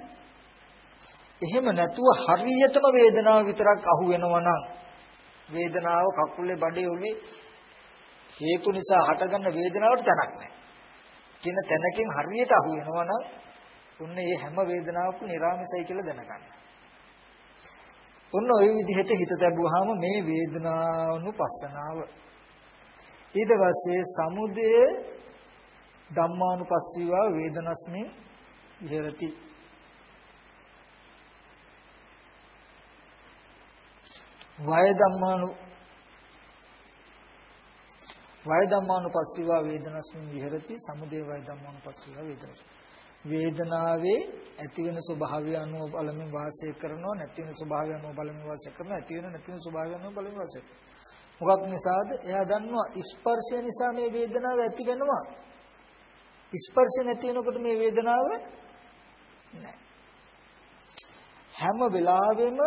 එහෙම නැතුව හරියටම වේදනාව විතරක් අහු වෙනවා නම් වේදනාව කකුලේ බඩේ ඔළුවේ හේතු නිසා හටගන්න වේදනාවට තැනක් නැහැ. කියන තැනකින් හරියට අහු වෙනවා නම් ඔන්න මේ හැම වේදනාවක්ම නිර්ාමසයි කියලා දැනගන්න. ඔන්න ওই විදිහට හිත තැබුවාම මේ වේදනානුපස්සනාව. ඊට පස්සේ සමුදය ධම්මානුපස්සීවා වේදනස්මින් විහෙරති. වය ධම්මානු වය ධම්මානුපස්සීවා වේදනස්මින් විහෙරති. සමුදය වය ධම්මානුපස්සීවා වේදනස්මින්. වේදනාවේ ඇති වෙන ස්වභාවය අනුව බලමින් වාසය කරනවා නැති වෙන ස්වභාවය අනුව බලමින් වාසය කරනවා ඇති වෙන නැති වෙන ස්වභාවය අනුව බලමින් වාසය කරනවා මොකක් නිසාද? එයා දන්නවා ස්පර්ශය නිසා මේ වේදනාව ඇති වෙනවා. ස්පර්ශ නැති වෙනකොට මේ වේදනාව නැහැ. හැම වෙලාවෙම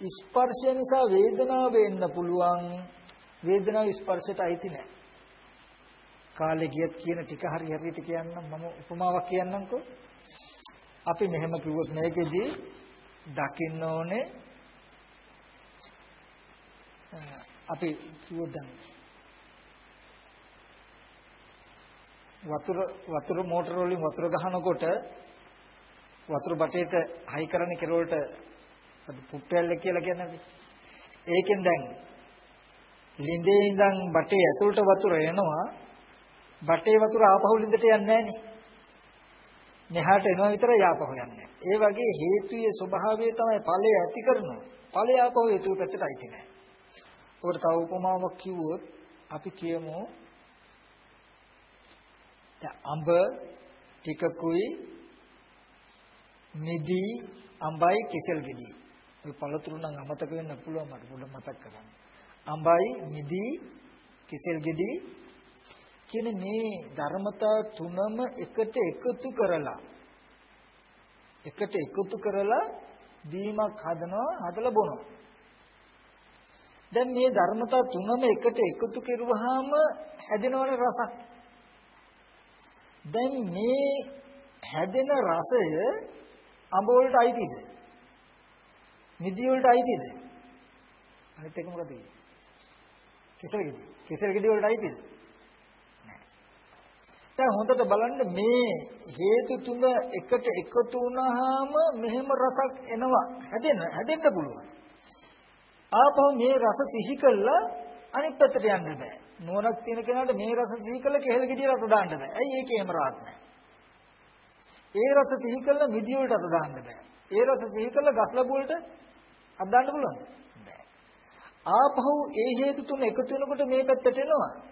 ස්පර්ශය නිසා වේදනාව එන්න පුළුවන්. වේදනාව ස්පර්ශයට අයිති නැහැ. කාලේ ගියත් කියන ටික හරි හරියට කියන්නම් මම උපමාවක් කියන්නම්කෝ. අපි මෙහෙම කිව්වොත් මේකෙදී දකින්න ඕනේ අපි කිව්වොත් දැන් වතුර වතුර මෝටර වලින් වතුර ගහනකොට වතුර බටේට හයි කරන්නේ කෙරවලට අද පුට්ටැල්ල කියලා කියන්නේ අපි. ඒකෙන් දැන් ලිඳේ ඉඳන් බටේ ඇතුළට වතුර එනවා. බටේ වතුර ආපහු ලිඳට යන්නේ නැහනේ. මෙහාට එනවා විතරයි ආපහු යන්නේ. ඒ වගේ හේතුයේ ස්වභාවය තමයි ඵලය ඇති කරනවා. ඵලය ආපහු හේතු පැත්තට අයිති නැහැ. ඔකට තව උපමාවක් කිව්වොත් අපි කියමු දැන් අඹ ටිකකුයි මිදි අඹයි කෙසෙල් ගෙඩි. ඔය පළතුරු නම් අමතක වෙන්න පුළුවන් මට පොඩ්ඩක් මතක් කරගන්න. අඹයි මිදි කෙසෙල් ගෙඩි කියන මේ ධර්මතා තුනම එකට එකතු කරලා එකට එකතු කරලා දීමක් හදනවා හදලා බොනවා. දැන් මේ ධර්මතා තුනම එකට එකතු කරුවාම හැදෙනවනේ රසක්. දැන් මේ හැදෙන රසය අඹ වලට අයිතිද? මිදි වලට අයිතිද? අනිත් එක මොකද කියන්නේ? කෙසල් ගෙඩි. කෙසල් ගෙඩි වලට අයිතිද? නැහැ. දැන් හොඳට බලන්න මේ හේතු තුන එකට එකතු වුණාම මෙහෙම රසක් එනවා. හැදෙන්න හැදෙන්න පුළුවන්. ආපහු මේ රස සිහි කළා අනිත් පැත්තට යන්න බෑ. නුවණක් තියෙන කෙනාට මේ රස සිහි කළා කෙහෙල් ගෙඩිය රස දාන්න බෑ. ඇයි ඒකේම රාත් නැහැ. ඒ රස සිහි කළා මිදි වලට අත දාන්න බෑ. ඒ රස සිහි කළා ගස් ලැබු වලට අත දාන්න පුළුවන්ද? බෑ. ආපහු ඒ හේතු තුන එකතු වෙනකොට මේ පැත්තට එනවා.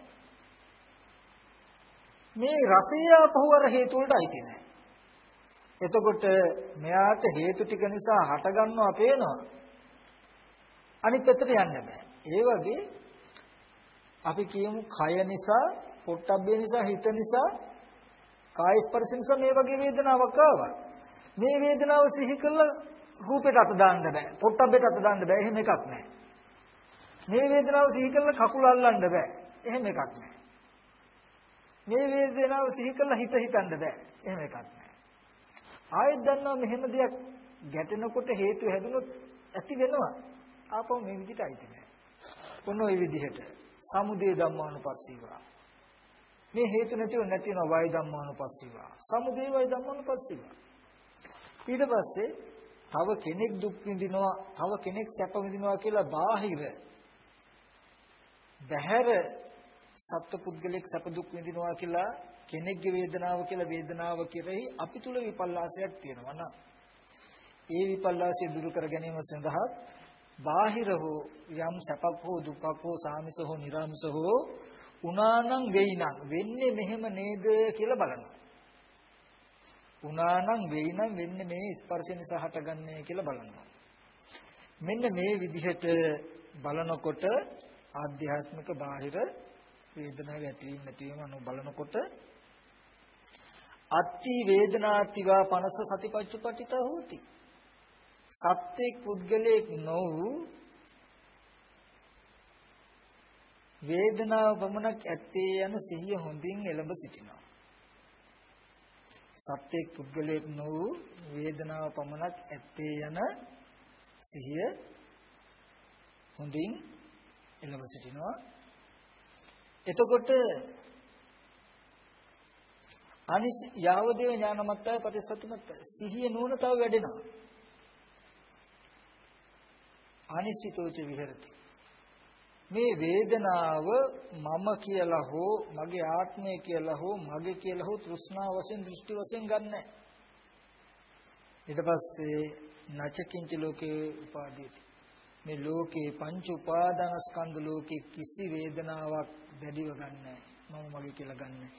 මේ රසය ආපහු අර හේතු වලට අයිති නැහැ. එතකොට මෙයාට හේතු ටික නිසා හටගන්නවා පේනවා. අනිත් පැත්තට යන්න බෑ. ඒ වගේ අපි කියමු කය නිසා, පොට්ටබ්බේ නිසා, හිත නිසා, කාය ස්පර්ශ නිසා මේ වගේ වේදනාවක් ආවා. මේ වේදනාව සිහි කළා රූපෙට අත දාන්න බෑ. පොට්ටබ්බේට අත දාන්න බෑ. එහෙම එකක් නැහැ. මේ වේදනාව සිහි කළා කකුල අල්ලන්න බෑ. එහෙම එකක් නැහැ. මේ වේදනාව සිහි කළා හිත හිතන්න බෑ. එහෙම එකක් නැහැ. ආයෙත් දන්නවා මෙහෙම දෙයක් ගැටෙනකොට හේතු හැදුනොත් ඇති වෙනවා. ආපහු මේ විදිහට අයිති නෑ. ඔන්න ඔය විදිහට සමුදේ ධම්මානුපස්සීවා. මේ හේතු නැතිව නැති වෙන වය ධම්මානුපස්සීවා. සමුදේ වය ධම්මානුපස්සීවා. ඊට පස්සේ තව කෙනෙක් දුක් විඳිනවා, තව කෙනෙක් සැප විඳිනවා කියලා බාහිර බහැර සත්පුද්ගලෙක් සැප දුක් විඳිනවා කියලා කෙනෙක්ගේ වේදනාව කියලා වේදනාව කෙරෙහි අපි තුල විපල්ලාසයක් තියෙනවා නා. ඒ විපල්ලාසය දුරු කර ගැනීම සඳහා බාහිර හෝ යම් සැපක් හෝ දුකක් හෝ සාමිස හෝ නිර්ාමිස හෝ උනානම් වෙයිනම් වෙන්නේ මෙහෙම නේද කියලා බලනවා. උනානම් වෙයිනම් වෙන්නේ මේ ස්පර්ශ නිසා හටගන්නේ කියලා බලනවා. මෙන්න මේ විදිහට බලනකොට ආධ්‍යාත්මික බාහිර වේදනාව ඇතිවීම නැතිවීම අනු බලනකොට අත්ති වේදනාතිවා පනස සතිපච්චුපටිත හෝති. සත්‍යෙක් පුද්ගලයෙක් නොවු වේදනාව පමණක් ඇත්තේ යන සිහිය හොඳින් එළඹ සිටිනවා. සත්‍යෙක් පුද්ගලයෙක් නොවු වේදනාව පමණක් ඇත්තේ යන සිහිය හොඳින් එළඹ සිටිනවා. එතකොට අනිස් යාවදේව ඥානමත්තය ප්‍රතිසතිමත් සිහිය නුවණ තව වැඩෙනවා. අනිසිතෝච විහෙරති. මේ වේදනාව මම කියලා හෝ මගේ ආත්මය කියලා හෝ මගේ කියලා හෝ තෘෂ්ණා වශයෙන් දෘෂ්ටි වශයෙන් ගන්න. ඊට පස්සේ නචකින්ච ලෝකේ උපාදීති. මේ ලෝකේ පංච උපාදානස්කන්ධ ලෝකේ කිසි වේදනාවක් දැඩිව ගන්නෑ මම මගේ කියලා ගන්නෑ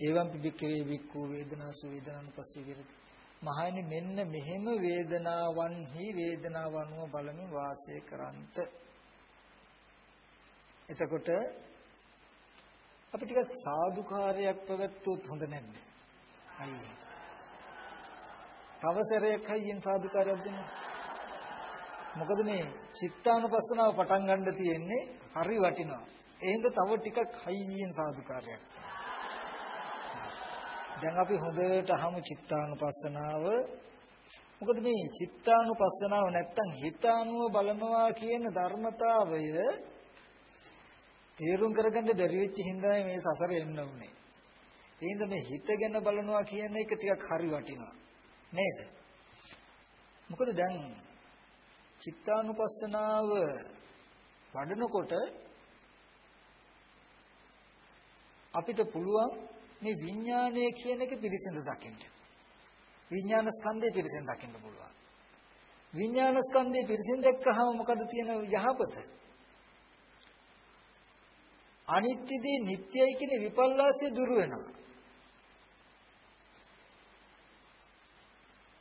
ඒවම් පිබිකේ වික්ඛු වේදනාසු වේදනානුපස්සී විරති මහණනි මෙන්න මෙහෙම වේදනාවන්හි වේදනාවන්ව බලමින් වාසය කරන්ත එතකොට අපි ටික සාදුකාරයක් පැවැත්වුවොත් හොඳ නැද්ද? අයියේ. තවසරයක් හයියෙන් සාදුකාරයක් දෙන්න. මොකද මේ චිත්තානුපස්සනාව පටන් ගන්න තියෙන්නේ හරි වටිනවා. එහෙනම් තව ටිකක් හයියෙන් සාදුකාරයක් දැන් අපි හොඳට අහමු චිත්තානුපස්සනාව. මොකද මේ චිත්තානුපස්සනාව නැත්තම් හිතානුව බලනවා කියන ධර්මතාවය තේරුම් කරගන්න බැරි වෙච්ච හින්දායි මේ සසර එන්න උනේ. ඒ හින්දා මේ හිත ගැන බලනවා කියන එක ටිකක් හරි වටිනවා. නේද? මොකද දැන් චිත්තානුපස්සනාව වඩනකොට අපිට පුළුවන් මේ විඥානය කියන එක පිරිසිඳ දකින්න. විඥාන ස්කන්ධය පිරිසිඳ දකින්න පුළුවන්. විඥාන ස්කන්ධය පිරිසිඳ දැක්කහම මොකද තියෙන යහපත? අනිත්‍ය දේ නිට්ටයයි කියන විපල්ලාසය දුර වෙනවා.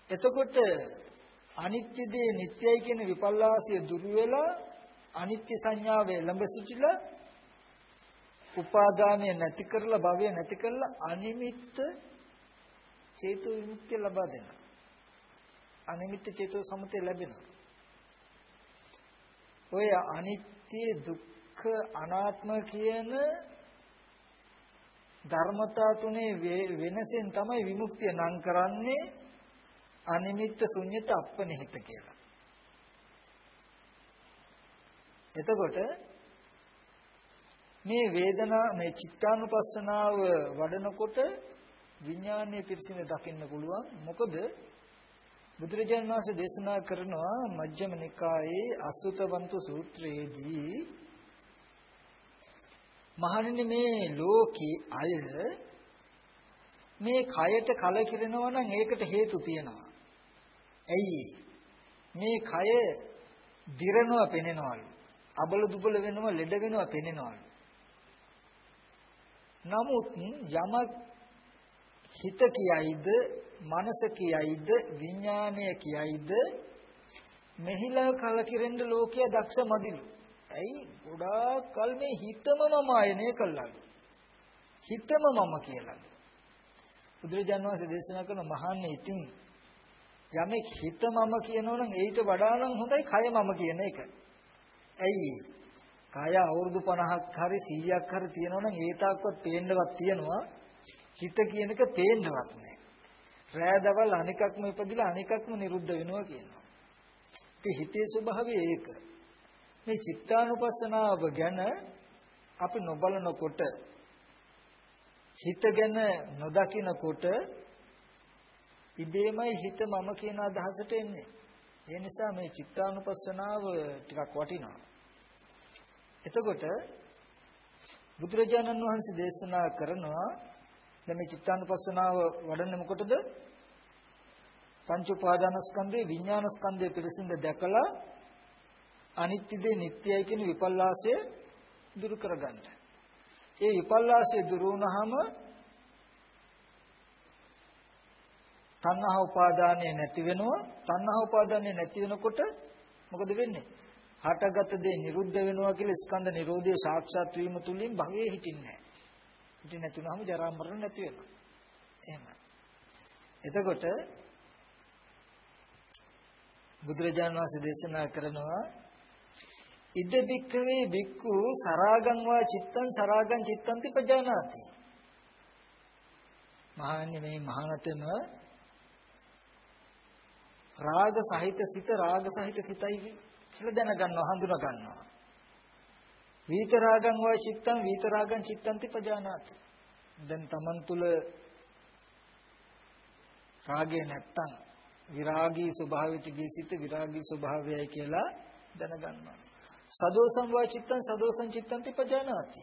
එතකොට අනිත්‍ය දේ නිට්ටයයි කියන විපල්ලාසය දුර වෙලා අනිත්‍ය සංඥාව ළඹ සිටිලා උපාදානය නැති කරලා භවය නැති කරලා අනිමිත්ත චේතු විමුක්තිය ලබා දෙනවා. අනිමිත්ත චේතු සමතය ලැබෙනවා. ඔය අනිත්‍ය දුක් දුක්ඛ අනාත්ම කියන ධර්මතා තුනේ වෙනසෙන් තමයි විමුක්තිය නම් කරන්නේ අනිමිත්ත ශුන්්‍යත අප්පනිහිත කියලා. එතකොට මේ වේදනා මේ චිත්තානුපස්සනාව වඩනකොට විඥානයේ පිරිසිඳ දකින්න පුළුවන් මොකද බුදුරජාණන් වහන්සේ දේශනා කරනවා මජ්ක්‍ධිම නිකායේ අසුතවන්තු සූත්‍රයේදී මහණෙනි මේ ලෝකේ අය මේ කයට කලකිරෙනවා නම් ඒකට හේතු තියෙනවා. ඇයි මේ කය දිරනවා පෙනෙනවලු. අබල දුබල වෙනවා ලෙඩ වෙනවා පෙනෙනවලු. නමුත් යමක් හිත කියයිද මනස කියයිද විඥානය කියයිද මෙහිලා කලකිරෙන්න ලෝකයේ දක්ෂ මදිලු. ඇයි ගොඩාක් කල් මේ හිතම මම ආයනය කළාලු. හිතම මම කියලාලු. බුදුරජාණන් වහන්සේ දේශනා කරන මහන්නේ ඉතින් යමෙක් හිත මම කියනවනම් ඊට වඩා නම් හොඳයි කය මම කියන එක. ඇයි කය අවුරුදු 50ක් හරි 100ක් හරි තියෙනවනම් ඒ තාක්කවත් පේන්නවත් තියෙනවා. හිත කියන එක පේන්නවත් නැහැ. රෑ දවල් අනිකක්ම ඉපදිලා අනිකක්ම නිරුද්ධ වෙනවා කියනවා. ඉතින් හිතේ ස්වභාවය ඒක. මේ චිත්තානුපස්සනාව ගැන අපි නොබලනකොට හිත ගැන නොදකිනකොට ඉබේමයි හිත මම කියන අදහසට එන්නේ. ඒ නිසා මේ චිත්තානුපස්සනාව ටිකක් වටිනවා. එතකොට බුදුරජාණන් වහන්සේ දේශනා කරනවා දැන් මේ චිත්තානුපස්සනාව වඩන්නේ මොකටද? පංච උපාදානස්කන්ධේ විඥානස්කන්ධය පිළිසින්ද දැකලා අනිත්‍ය දේ නිට්ටයයි කියන විපල්ලාසය දුරු කරගන්න. ඒ විපල්ලාසය දුරු වුණාම තණ්හා උපාදානය නැති වෙනවා. තණ්හා උපාදානය නැති වෙනකොට මොකද වෙන්නේ? හටගත දේ නිරුද්ධ වෙනවා කියලා ස්කන්ධ නිරෝධය සාක්ෂාත් වීම තුලින් භවයේ හිටින්නේ නැහැ. හිටින්නේ නැතුනම ජරා මරණ නැති වෙනවා. එහෙම. එතකොට බුදුරජාණන් වහන්සේ දේශනා කරනවා ඉද බික්කවේ බික්කු සරාගං වා චිත්තං සරාගං චිත්තන්ති පජානාති. මහන්නේ මේ මහානතම රාග සහිත සිත රාග සහිත සිතයි කියලා දැනගන්නවා හඳුනා ගන්නවා. වීත රාගං වා චිත්තං වීත රාගං චිත්තන්ති පජානාති. දැන් Taman තුල රාගේ නැත්තම් විරාගී ස්වභාවයට ගිය සිත විරාගී ස්වභාවයයි කියලා දැනගන්නවා. සදෝසං වා චිත්තං සදෝසං චිත්තන්ති පජානාති.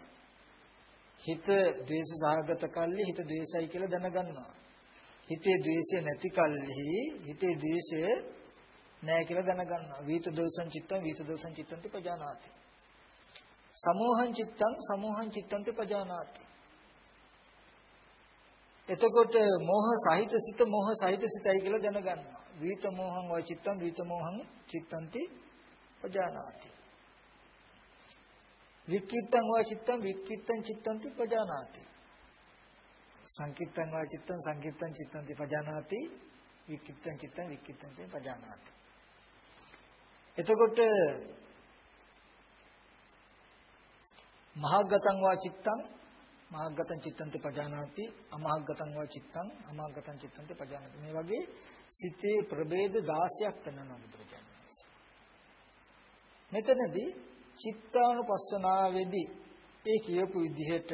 හිත ද්වේෂ සහගත කල්ලි හිත ද්වේෂයි කියලා දැනගන්නවා. හිතේ ද්වේෂය නැති කල්හි හිතේ ද්වේෂය නැහැ කියලා දැනගන්නවා. වීත දෝසං චිත්තං වීත දෝසං චිත්තන්ති පජානාති. සමෝහං චිත්තං සමෝහං චිත්තන්ති පජානාති. එතකොට මෝහ සහිත සිත මෝහ සහිත සිතයි කියලා දැනගන්නවා. වීත මෝහං වා චිත්තං වීත මෝහං චිත්තන්ති පජානාති. වික්කිත්තං වා චිත්තං වික්කිත්තං චිත්තන්ති පජානාති. සංකිට්තං වා චිත්තං සංකිට්තං චිත්තං පජානාති විකිට්තං චිත්තං විකිට්තං ච පජානාති එතකොට මහග්ගතං වා චිත්තං මහග්ගතං චිත්තං පජානාති අමහග්ගතං වා චිත්තං අමහග්ගතං චිත්තං පජානාති මේ වගේ සිතේ ප්‍රභේද 16ක් පෙන්වනවා බුදුරජාණන් වහන්සේ මෙතනදී චිත්තානුපස්සනාවේදී ඒ කියපු විදිහට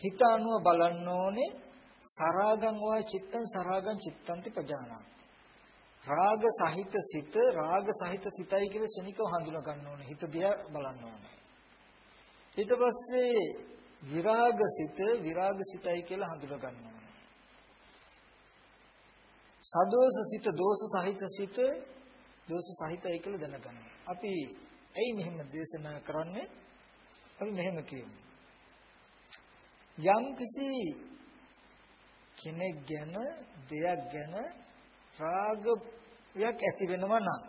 හිත අනුව බලන්න ඕනේ සරාගං වා චිත්තං සරාගං චිත්තන්ති පජානාති. රාග සහිත සිත රාග සහිත සිතයි කියලා ශනිකව හඳුනා ගන්න ඕනේ. හිත දිහා බලන්න ඕනේ. ඊට පස්සේ විරාග සිත විරාග සිතයි කියලා හඳුනා ගන්න ඕනේ. සදෝෂ සිත දෝෂ සහිත සිත දෝෂ සහිතයි කියලා දැනගන්න. අපි ඇයි මෙහෙම දේශනා කරන්නේ? අපි මෙහෙම කියමු. යම් කිසි කෙනෙක් ගැන දෙයක් ගැන රාගයක් ඇති වෙනවා නම්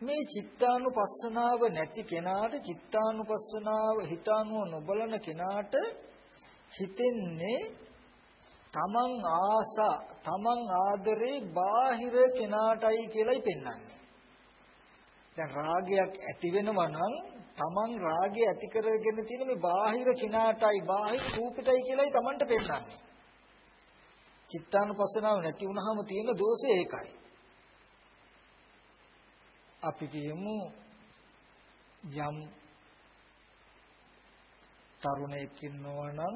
මේ චිත්තානුපස්සනාව නැති කෙනාට චිත්තානුපස්සනාව හිතානුව නොබලන කෙනාට හිතෙන්නේ තමන් ආසා තමන් ආදරේ බාහිර කෙනාටයි කියලායි පෙන්වන්නේ. දැන් රාගයක් ඇති වෙනවා නම් Taman රාගය ඇති කරගෙන තියෙන මේ බාහිර කිනාටයි බාහිර රූපෙටයි කියලායි Tamanට පෙන්නන්නේ. චිත්තානුපස්සනාව නැති වුනහම තියෙන දෝෂය ඒකයි. අපි කියමු යම් තරුණයෙක් ඉන්නවා නම්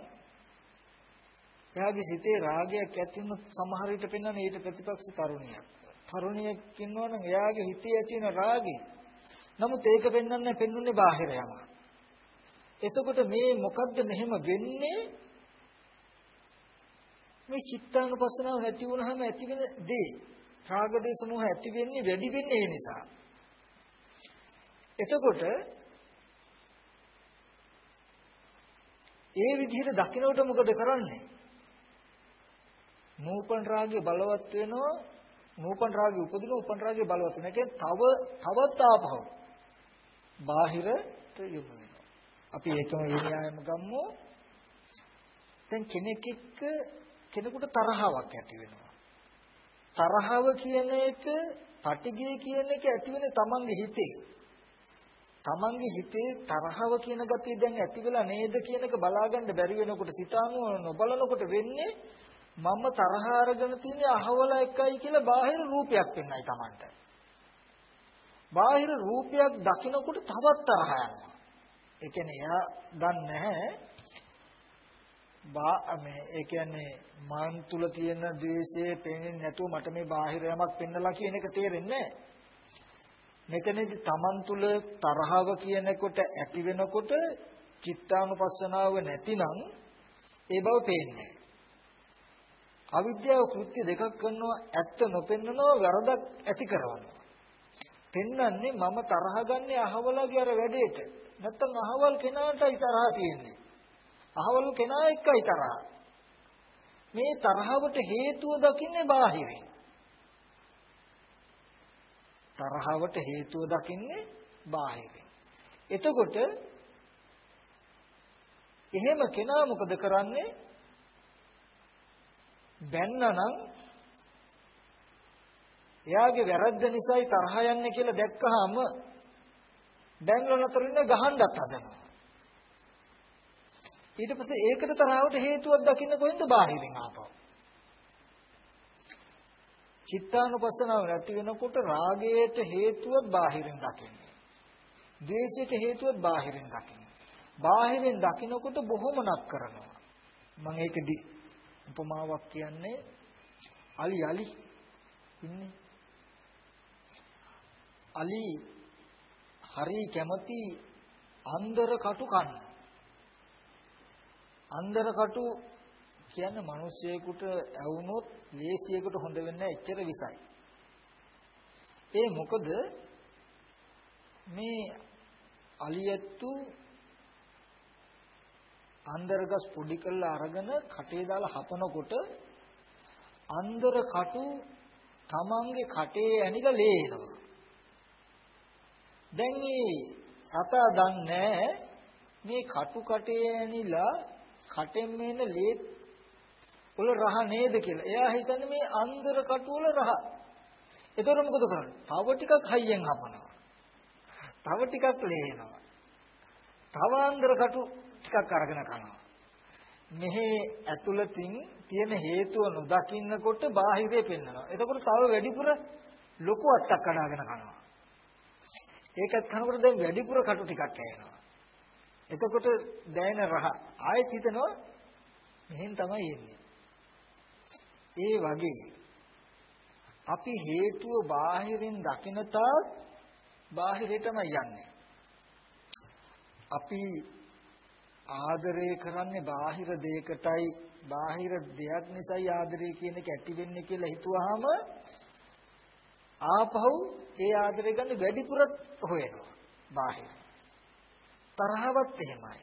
එයාගේ සිතේ රාගයක් ඇති වුණොත් සමහර විට පෙන්වන්නේ ඊට ප්‍රතිපක්ෂ තරුණියක්. තරුණියක් ඉන්නවා නම් එයාගේ හිතේ ඇති වෙන රාගය නමුත් ඒක පෙන්වන්නේ පෙන්වන්නේ බාහිර යම. එතකොට මේ මොකද්ද මෙහෙම වෙන්නේ? මේ චිත්තානුපස්සනාව නැති වුනහම ඇති වෙන දේ රාග දේශ මොහ ඇති වෙන්නේ වැඩි වෙන්නේ ඒ නිසා. එතකොට ඒ විදිහට දකින්නට මොකද කරන්නේ? නූපන් රාගය බලවත් වෙනවා නූපන් රාගය උපදින උපන් රාගය බලවත් වෙනවා. ඒ තව තවත් ආපහු බාහිරට යොමු වෙනවා. අපි ඒකම විඤ්ඤායම ගම්මු. දැන් කෙනෙක් එක්ක කෙනෙකුට තරහාවක් ඇති වෙනවා. තරහව කියන එක, පටිගය කියන එක ඇති වෙන්නේ තමන්ගේ හිතේ. තමන්ගේ හිතේ තරහව කියන ගතිය දැන් ඇති වෙලා නේද කියන එක බලාගන්න බැරි වෙනකොට සිතානුව නොබලනකොට වෙන්නේ මම තරහ අරගෙන තියෙන අහවල එකයි කියලා බාහිර රූපයක් වෙන්නයි Tamanට. බාහිර රූපයක් දකිනකොට තවත් තරහ යනවා. ඒ කියන්නේ එයා දන්නේ නැහැ බා මේ ඒ කියන්නේ මන් තුල තියෙන द्वේෂය පේන්නේ නැතුව මට මේ බාහිර යමක් පෙන්නලා කියන එක තේරෙන්නේ නැහැ. මෙතනදී Taman තුල තරහව කියනකොට ඇති වෙනකොට චිත්තානුපස්සනාව නැතිනම් ඒ බව පේන්නේ අවිද්‍යාව කෘත්‍ය දෙකක් කරනවා ඇත්ත නොපෙන්නනවා වරදක් ඇති කරනවා. පෙන්වන්නේ මම තරහ ගන්නේ අහවලගේ අර වැඩේට. නැත්තම් අහවල් කෙනාටයි තරහ තියෙන්නේ. අහවල් කෙනා එක්කයි තරහ. මේ තරහවට හේතුව දකින්නේ බාහිරින්. තරහවට හේතුව දකින්නේ බාහිරින්. එතකොට එහෙම කෙනා මොකද කරන්නේ? බැන්නනම් එයාගේ වැරද්ද නිසායි තරහ යන්නේ කියලා දැක්කහම බැන්නල නතරින් ගහන්නත් හදනවා. ඊට පස්සේ ඒකට තරහවට හේතුවක් දකින්න කොහෙන්ද බාහිරින් ආපහු. චිත්තානුපස්සනාව නැති වෙනකොට රාගයට හේතුවක් බාහිරින් දකින්නේ. ද්වේෂයට හේතුවක් බාහිරින් දකින්නේ. බාහිරින් දකිනකොට බොහොමනක් කරනවා. මම ඒකදී උපමාවක් කියන්නේ අලි අලි ඉන්නේ. අලි හරි කැමති අන්දර කටු කන්න. අන්දර කටු කියන්නේ මිනිස්සෙකුට ඇවුනොත් ලේසියකට හොඳ වෙන්නේ එච්චර විසයි. ඒ මොකද මේ අලියැත්තු අන්දරගස් පොඩි කරලා අරගෙන කටේ දාලා හපනකොට අන්දර කටු තමන්ගේ කටේ ඇනිලා ලේ එනවා. දැන් මේ සතා දන්නේ මේ කටු කටේ ඇනිලා කටෙන් මේන ලේ වල රහ නේද කියලා. එයා හිතන්නේ මේ අන්දර කටු වල රහ. ඒතර මොකද කරන්නේ? තව ටිකක් හයියෙන් හපනවා. තව ටිකක් ලේනවා. තව අන්දර කටු ටිකක් අරගෙන කනවා. මෙහි ඇතුළතින් තියෙන හේතුව නොදකින්නකොට බාහිරේ පෙන්වනවා. එතකොට තව වැඩිපුර ලොකු අත්තක් කඩාගෙන කනවා. ඒකත් කනකොට දැන් වැඩිපුර කටු ටිකක් ඇහෙනවා. එතකොට දැනෙන රහ ආයෙත් හිතනවා මෙහෙන් තමයි එන්නේ. ඒ වගේ අපි හේතුව බාහිරින් දකින තාක් බාහිරටම යන්නේ. අපි ආදරය කරන්නේ බාහිර දෙයකටයි බාහිර දෙයක් නිසායි ආදරය කියන එක ඇති වෙන්නේ කියලා හිතුවාම ආපහු ඒ ආදරය ගන්න වැඩිපුරත් හොයනවා බාහිර තරහවත් එහෙමයි.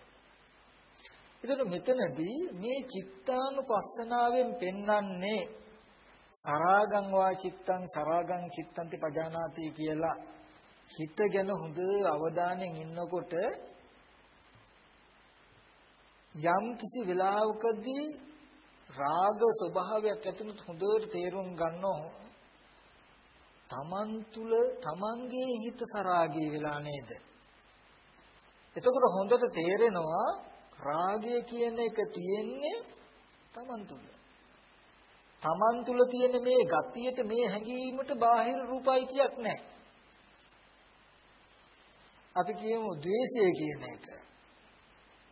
එතකොට මෙතනදී මේ චිත්තානුපස්සනාවෙන් පෙන්වන්නේ සරාගං වා චිත්තං සරාගං චිත්තන්ති පජානාති කියලා හිත ගැන හොඳ අවධානයෙන් ඉන්නකොට යම් කිසි වෙලාවකදී රාග ස්වභාවයක් ඇතුළත හොඳට තේරුම් ගන්නෝ තමන් තුල තමන්ගේ හිත සරාගී වෙලා නේද? එතකොට හොඳට තේරෙනවා රාගය කියන එක තියෙන්නේ තමන් තුල තමන් තුල තියෙන මේ ගතියට මේ හැඟීමට බාහිර රූපයිතියක් නැහැ. අපි කියමු ද්වේෂය කියන එක.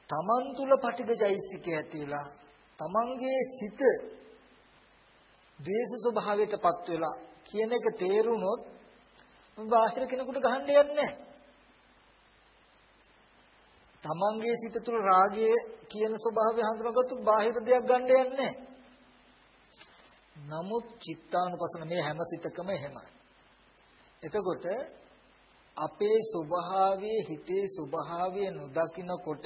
තමන් තුල පටිඝජෛසිකය ඇති වෙලා තමන්ගේ සිත ද්වේෂ ස්වභාවයටපත් වෙලා කියන එක තේරුනොත් බාහිර කෙනෙකුට ගහන්න යන්නේ නැහැ. තමන්ගේ සිත තුළ රාගය කියන ස්වභාවය හඳුනාගත්තොත් බාහිර දෙයක් ගන්න යන්නේ නැහැ. නමුත් චිත්තානුපසන මේ හැම සිතකම එහෙමයි. එතකොට අපේ ස්වභාවයේ හිතේ ස්වභාවය නොදකිනකොට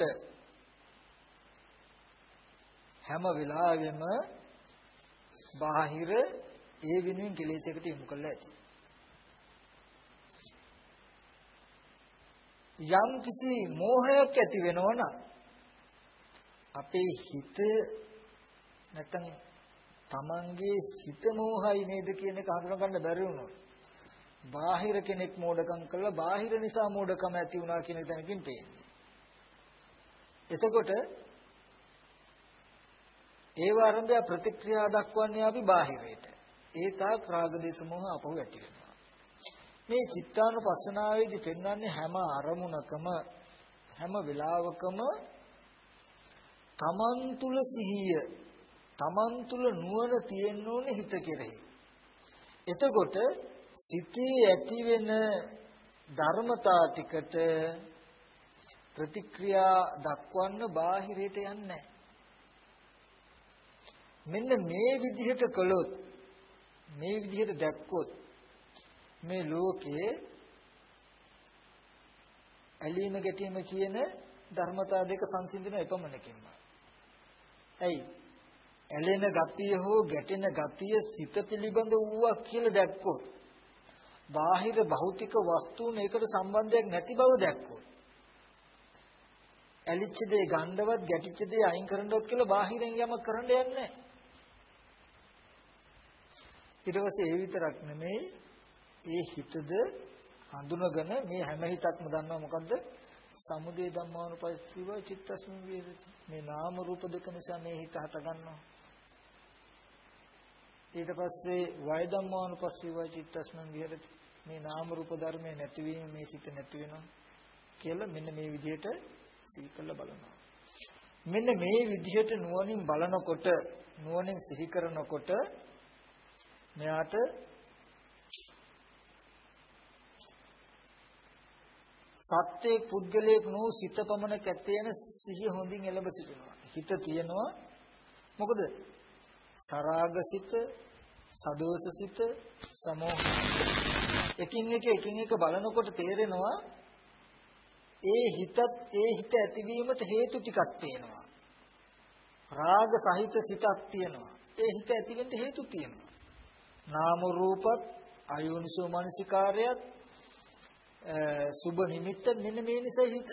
හැම වෙලාවෙම බාහිර ඒ වෙනුවෙන් කෙලෙසයකට යොමු කරලා ඇති. යම් කිසි මෝහයක් ඇති වෙනවනම් අපේ හිත නැත්නම් තමන්ගේ සිත මෝහයි නේද කියන එක හඳුනා ගන්න බැරි වුණොත් බාහිර කෙනෙක් මෝඩකම් කළා බාහිර නිසා මෝඩකම ඇති වුණා කියන තැනකින් පේන්නේ. එතකොට ඒව ආරම්භය ප්‍රතික්‍රියා දක්වන්නේ අපි බාහිරයට. ඒ තාක් රාග දේශ මොහ අපහු ඇති වෙනවා. මේ චිත්තානුපස්සනාවේදී පෙන්වන්නේ හැම අරමුණකම හැම වෙලාවකම තමන් තුල සිහිය තමන් තුල නුවණ තියෙන්න ඕනේ හිත කෙරෙහි. එතකොට සිතේ ඇතිවෙන ධර්මතා ටිකට ප්‍රතික්‍රියා දක්වන්න බාහිරයට යන්නේ මෙන්න මේ විදිහට කළොත් මේ විදිහට දැක්කොත් මේ ලෝකයේ ඇලීම ගැටීම කියන ධර්මතා දෙක සංසිඳන එපමණකින්ම. ඇයි? ඇලෙන ගතිය හෝ ගැටෙන ගතිය සිත පිළිබඳ වූවක් කියලා දැක්කොත් බාහිර භෞතික වස්තුන් ඒකට සම්බන්ධයක් නැති බව දැක්කොත් ඇලිච්ච දේ ගණ්ඩවත් ගැටිච්ච දේ අයින් කරන්නවත් කියලා බාහිරෙන් යමක් කරන්න යන්නේ ඊට පස්සේ ඒ විතරක් නෙමෙයි ඒ හිතද හඳුනගෙන මේ හැම හිතක්ම දන්නවා. මොකද්ද? සමුදේ ධම්මානුපස්සීව චිත්තස්මින් විහෙරති. මේ නාම රූප දෙක නිසා මේ හිත හට ගන්නවා. ඊට පස්සේ වය ධම්මානුපස්සීව චිත්තස්මින් විහෙරති. මේ නාම රූප ධර්මයේ නැතිවීම මේ සිත නැති වෙනවා කියලා මෙන්න මේ විදිහට සිහි කරලා බලනවා. මෙන්න මේ විදිහට නුවණින් බලනකොට නුවණින් සිහි කරනකොට මෙයාට සත්‍යයේ පුද්ගලයෙක් නෝ සිත පමණක් ඇත්තේන සිහිය හොඳින් එළඹ සිටිනවා. හිත තියෙනවා මොකද සරාගසිත, සදෝසසිත, සමෝහ එකින් එක එකින් එක බලනකොට තේරෙනවා ඒ හිතත් ඒ හිත ඇතිවීමට හේතු ටිකක් තියෙනවා. රාග සහිත සිතක් තියෙනවා. ඒ හිත ඇතිවෙන්න හේතු තියෙනවා. නාම රූපත් අයෝනිසෝ මනසිකාරයත් සුබ නිමිත්ත මෙන්න මේ නිසා හිත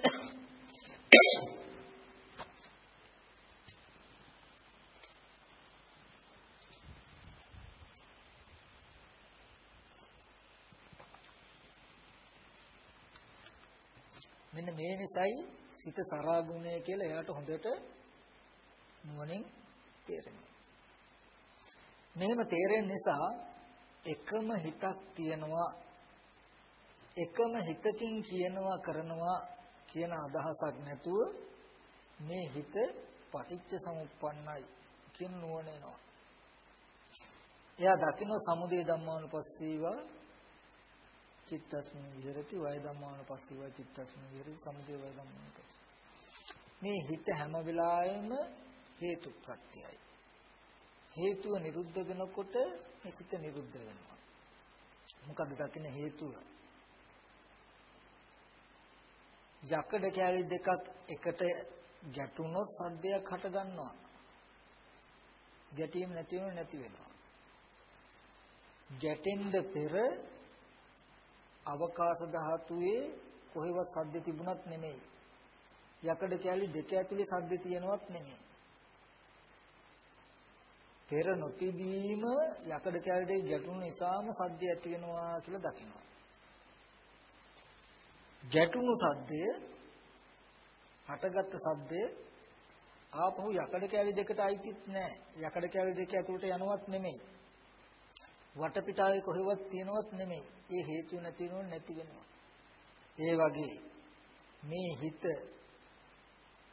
මෙන්න මේ නිසයි සිත සරාගුණය කියලා එයාට හොඳට නුවණින් තේරෙනවා. මෙහෙම තේරෙන නිසා එකම හිතක් තියෙනවා එකම හිතකින් කියනවා කරනවා කියන අදහසක් නැතුව මේ හිත පටිච්ච සමුප්පන්නයි කියන නුවණ එනවා. එයා දකින්න සමුදේ ධම්මානුපස්සීව චිත්තස්මින් විහෙරති වය ධම්මානුපස්සීව චිත්තස්මින් විහෙරති සමුදේ වය ධම්මානුපස්සී. මේ හිත හැම වෙලාවෙම හේතු ප්‍රත්‍යයයි. හේතුව නිරුද්ධ වෙනකොට මේ සිත නිරුද්ධ වෙනවා. මොකද දකින්න හේතුව? යකඩ කැලි දෙකක් එකට ගැටුනොත් සද්දයක් හට ගන්නවා. ගැටීම නැති වෙන නැති වෙනවා. ගැටෙන්න පෙර අවකාශ ධාතුවේ කොහෙවත් සද්ද තිබුණත් නෙමෙයි. යකඩ කැලි දෙක ඇතුලේ සද්ද තියෙනවත් නෙමෙයි. පෙර නොතිබීම යකඩ කැලි දෙක ගැටුණු නිසාම සද්ද ඇති වෙනවා කියලා දකිනවා. ගැටුණු සද්දය හටගත්තු සද්දය ආපහු යකඩ කැලි දෙකට අයිතිත් නැහැ. යකඩ කැලි දෙක ඇතුළට යනවත් නෙමෙයි. වටපිටාවේ කොහෙවත් තියෙනවත් නෙමෙයි. ඒ හේතු නැති වෙනව නැති වෙනවා. ඒ වගේ මේ හිත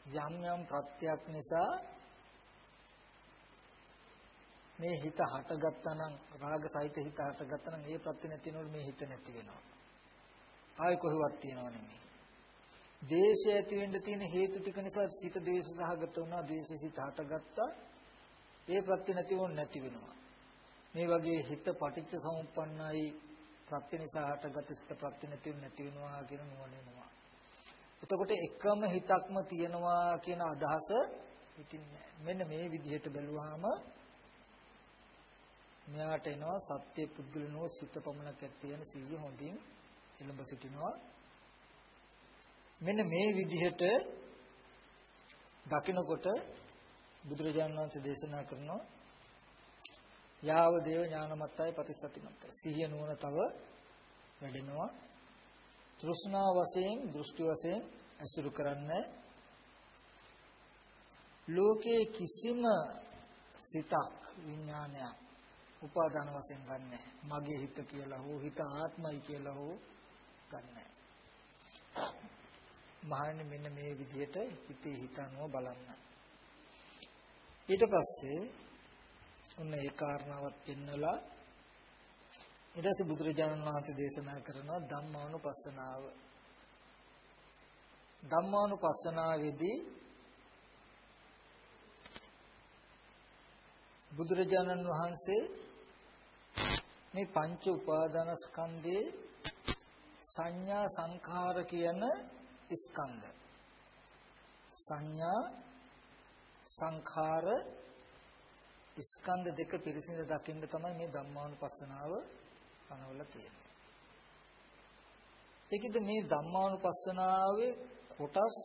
යම් යම් ප්‍රත්‍යක් නිසා මේ හිත හටගත්තා නම් රාග සහිත හිත හටගත්තා නම් ඒ ප්‍රත්‍ය නැති වෙනකොට මේ හිත නැති වෙනවා. ආයි කොහෙවත් තියනව නෙමෙයි. ද්වේෂය ඇති වෙන්න තියෙන හේතු ටික නිසා සිත ද්වේෂ සහගත වුණා, ද්වේෂ සිත හටගත්තා. ඒ ප්‍රත්‍ය නැති වුණ නැති වෙනවා. මේ වගේ හිත පටිච්ච සමුප්පන්නයි ප්‍රත්‍ය නිසා හටගත් සිත ප්‍රත්‍ය නැති වුණ නැති වෙනවා කියන නුවණ එනවා. එතකොට එකම හිතක්ම තියනවා කියන අදහස හිතින් මෙන්න මේ විදිහට බැලුවාම මෙයාට එනවා සත්‍ය පුද්ගලනෝ සිත පමණක් ඇත්තේන සිහිය හොඳින් එළඹ සිටිනවා. මෙන්න මේ විදිහට දකිනකොට බුදුරජාණන් වහන්සේ දේශනා කරනවා යාව දේව ඥානමත්තයි ප්‍රතිසතිමත්තයි සිහිය නුවණ තව වැඩෙනවා. තෘෂ්ණා වශයෙන් දෘෂ්ටි වශයෙන් අසුරු කරන්නේ ලෝකේ කිසිම සිතක් විඥානයක් උපාදාන වශයෙන් ගන්නෑ. මගේ හිත කියලා හෝ හිත ආත්මයි කියලා හෝ ගන්නෑ. මහන්නේ මෙන්න මේ විදිහට හිතේ හිතනව බලන්න. ඊට පස්සේ ඔන්න ඒ කාරණාවත් පෙන්නලා ඊට පස්සේ බුදුරජාණන් වහන්සේ දේශනා කරනවා ධම්මානුපස්සනාව. ධම්මානුපස්සනාවේදී බුදුරජාණන් වහන්සේ මේ පංච උපාදානස්කන්ධයේ සංඥා සංඛාර කියන ස්කන්ධ සංඥා සංඛාර ස්කන්ධ දෙක පිරිසිඳ දකින්න තමයි මේ ධම්මානුපස්සනාව පනවලා තියෙන්නේ. ඒකද මේ ධම්මානුපස්සනාවේ කොටස්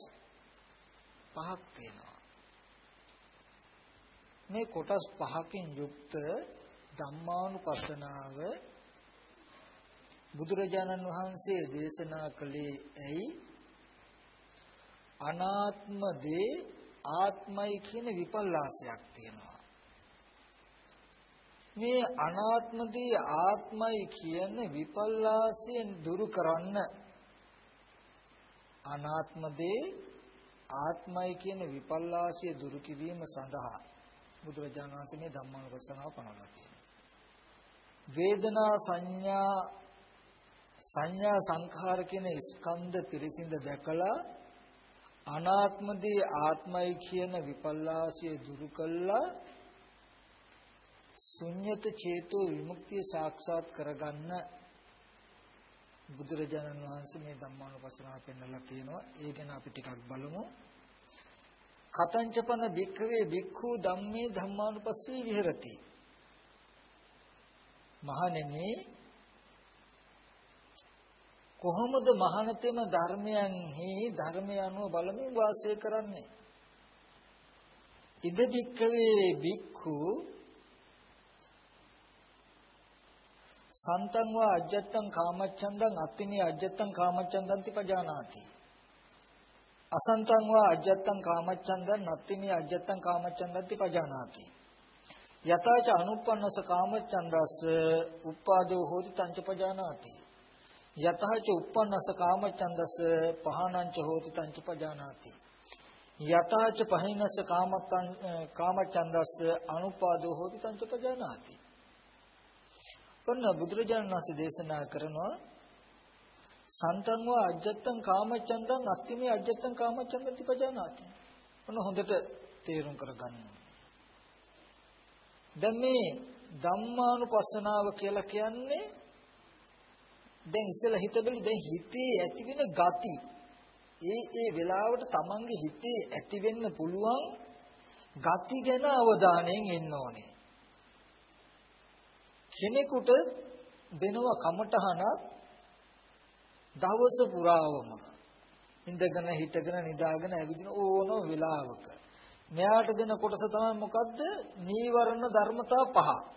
පහක් තියෙනවා. මේ කොටස් පහකින් යුක්ත ධම්මානුපස්සනාව බුදුරජාණන් වහන්සේ දේශනා කළේ ඇයි? අනාත්ම දේ ආත්මයි කියන විපල්ලාසයක් තියෙනවා. මේ අනාත්ම දේ ආත්මයි කියන විපල්ලාසයෙන් දුරු කරන්න අනාත්ම දේ ආත්මයි කියන විපල්ලාසය දුරු කිරීම සඳහා බුදුරජාණන් වහන්සේ මේ ධම්මානුපස්සනාව පනවලා තියෙනවා. වේදනා සංඥා සංඥා සංඛාර කියන ස්කන්ධ පිරිසිඳ දැකලා අනාත්මදී ආත්මයි කියන විපල්ලාසය දුරු කළා. ශුන්්‍යත චේතෝ විමුක්තිය සාක්ෂාත් කරගන්න බුදුරජාණන් වහන්සේ මේ ධම්මානුපස්සනාව පෙන්වලා තියෙනවා. ඒ ගැන අපි ටිකක් බලමු. කතංචපන භික්ඛවේ භික්ඛු ධම්මේ ධම්මානුපස්සී විහෙරති. මහණෙනි කොහොමද මහානතෙම ධර්මයන්හි ධර්මය අනුව බලමින් වාසය කරන්නේ? ඉද බික්කවේ බික්ඛු සන්තං වා අජ්ජත්තං කාමච්ඡන්දං අත්තිමේ අජ්ජත්තං කාමච්ඡන්දං තිපජානාති අසන්තං වා අජ්ජත්තං කාමච්ඡන්දං නත්තිමේ අජ්ජත්තං කාමච්ඡන්දං තිපජානාති යතාච අනුප්පන්නස කාමච්ඡන්දස්ස උප්පාදෝ හෝති තංච පජානාති. යතහච uppannasa කාමච්ඡන්දස පහනංච හෝති තංච පජානාති. යතහච පහිනස කාමත්තං කාමච්ඡන්දස අනුපාදෝ හෝති තංච පජානාති. ඔන්න බුදුරජාණන් වහන්සේ දේශනා කරනවා සන්තං වා අජත්තං කාමච්ඡන්දං අත්තිමේ අජත්තං කාමච්ඡන්දං තිපජානාති ඔන්න හොඳට තේරුම් කරගන්න. දැන් මේ ධම්මානුපස්සනාව කියලා කියන්නේ දැන් ඉස්සෙල්ලා හිතබලු දැන් හිතේ ඇතිවෙන ගති. ඒ ඒ වෙලාවට තමන්ගේ හිතේ ඇති වෙන්න පුළුවන් ගති ගැන අවධානයෙන් ඉන්න ඕනේ. කෙනෙකුට දෙනවා කමටහනක් දවස පුරාවම ඉඳගෙන හිටගෙන නිදාගෙන ඇවිදින ඕනම වෙලාවක. මෙයාට දෙන කොටස තමයි මොකද්ද? නීවරණ ධර්මතා පහ.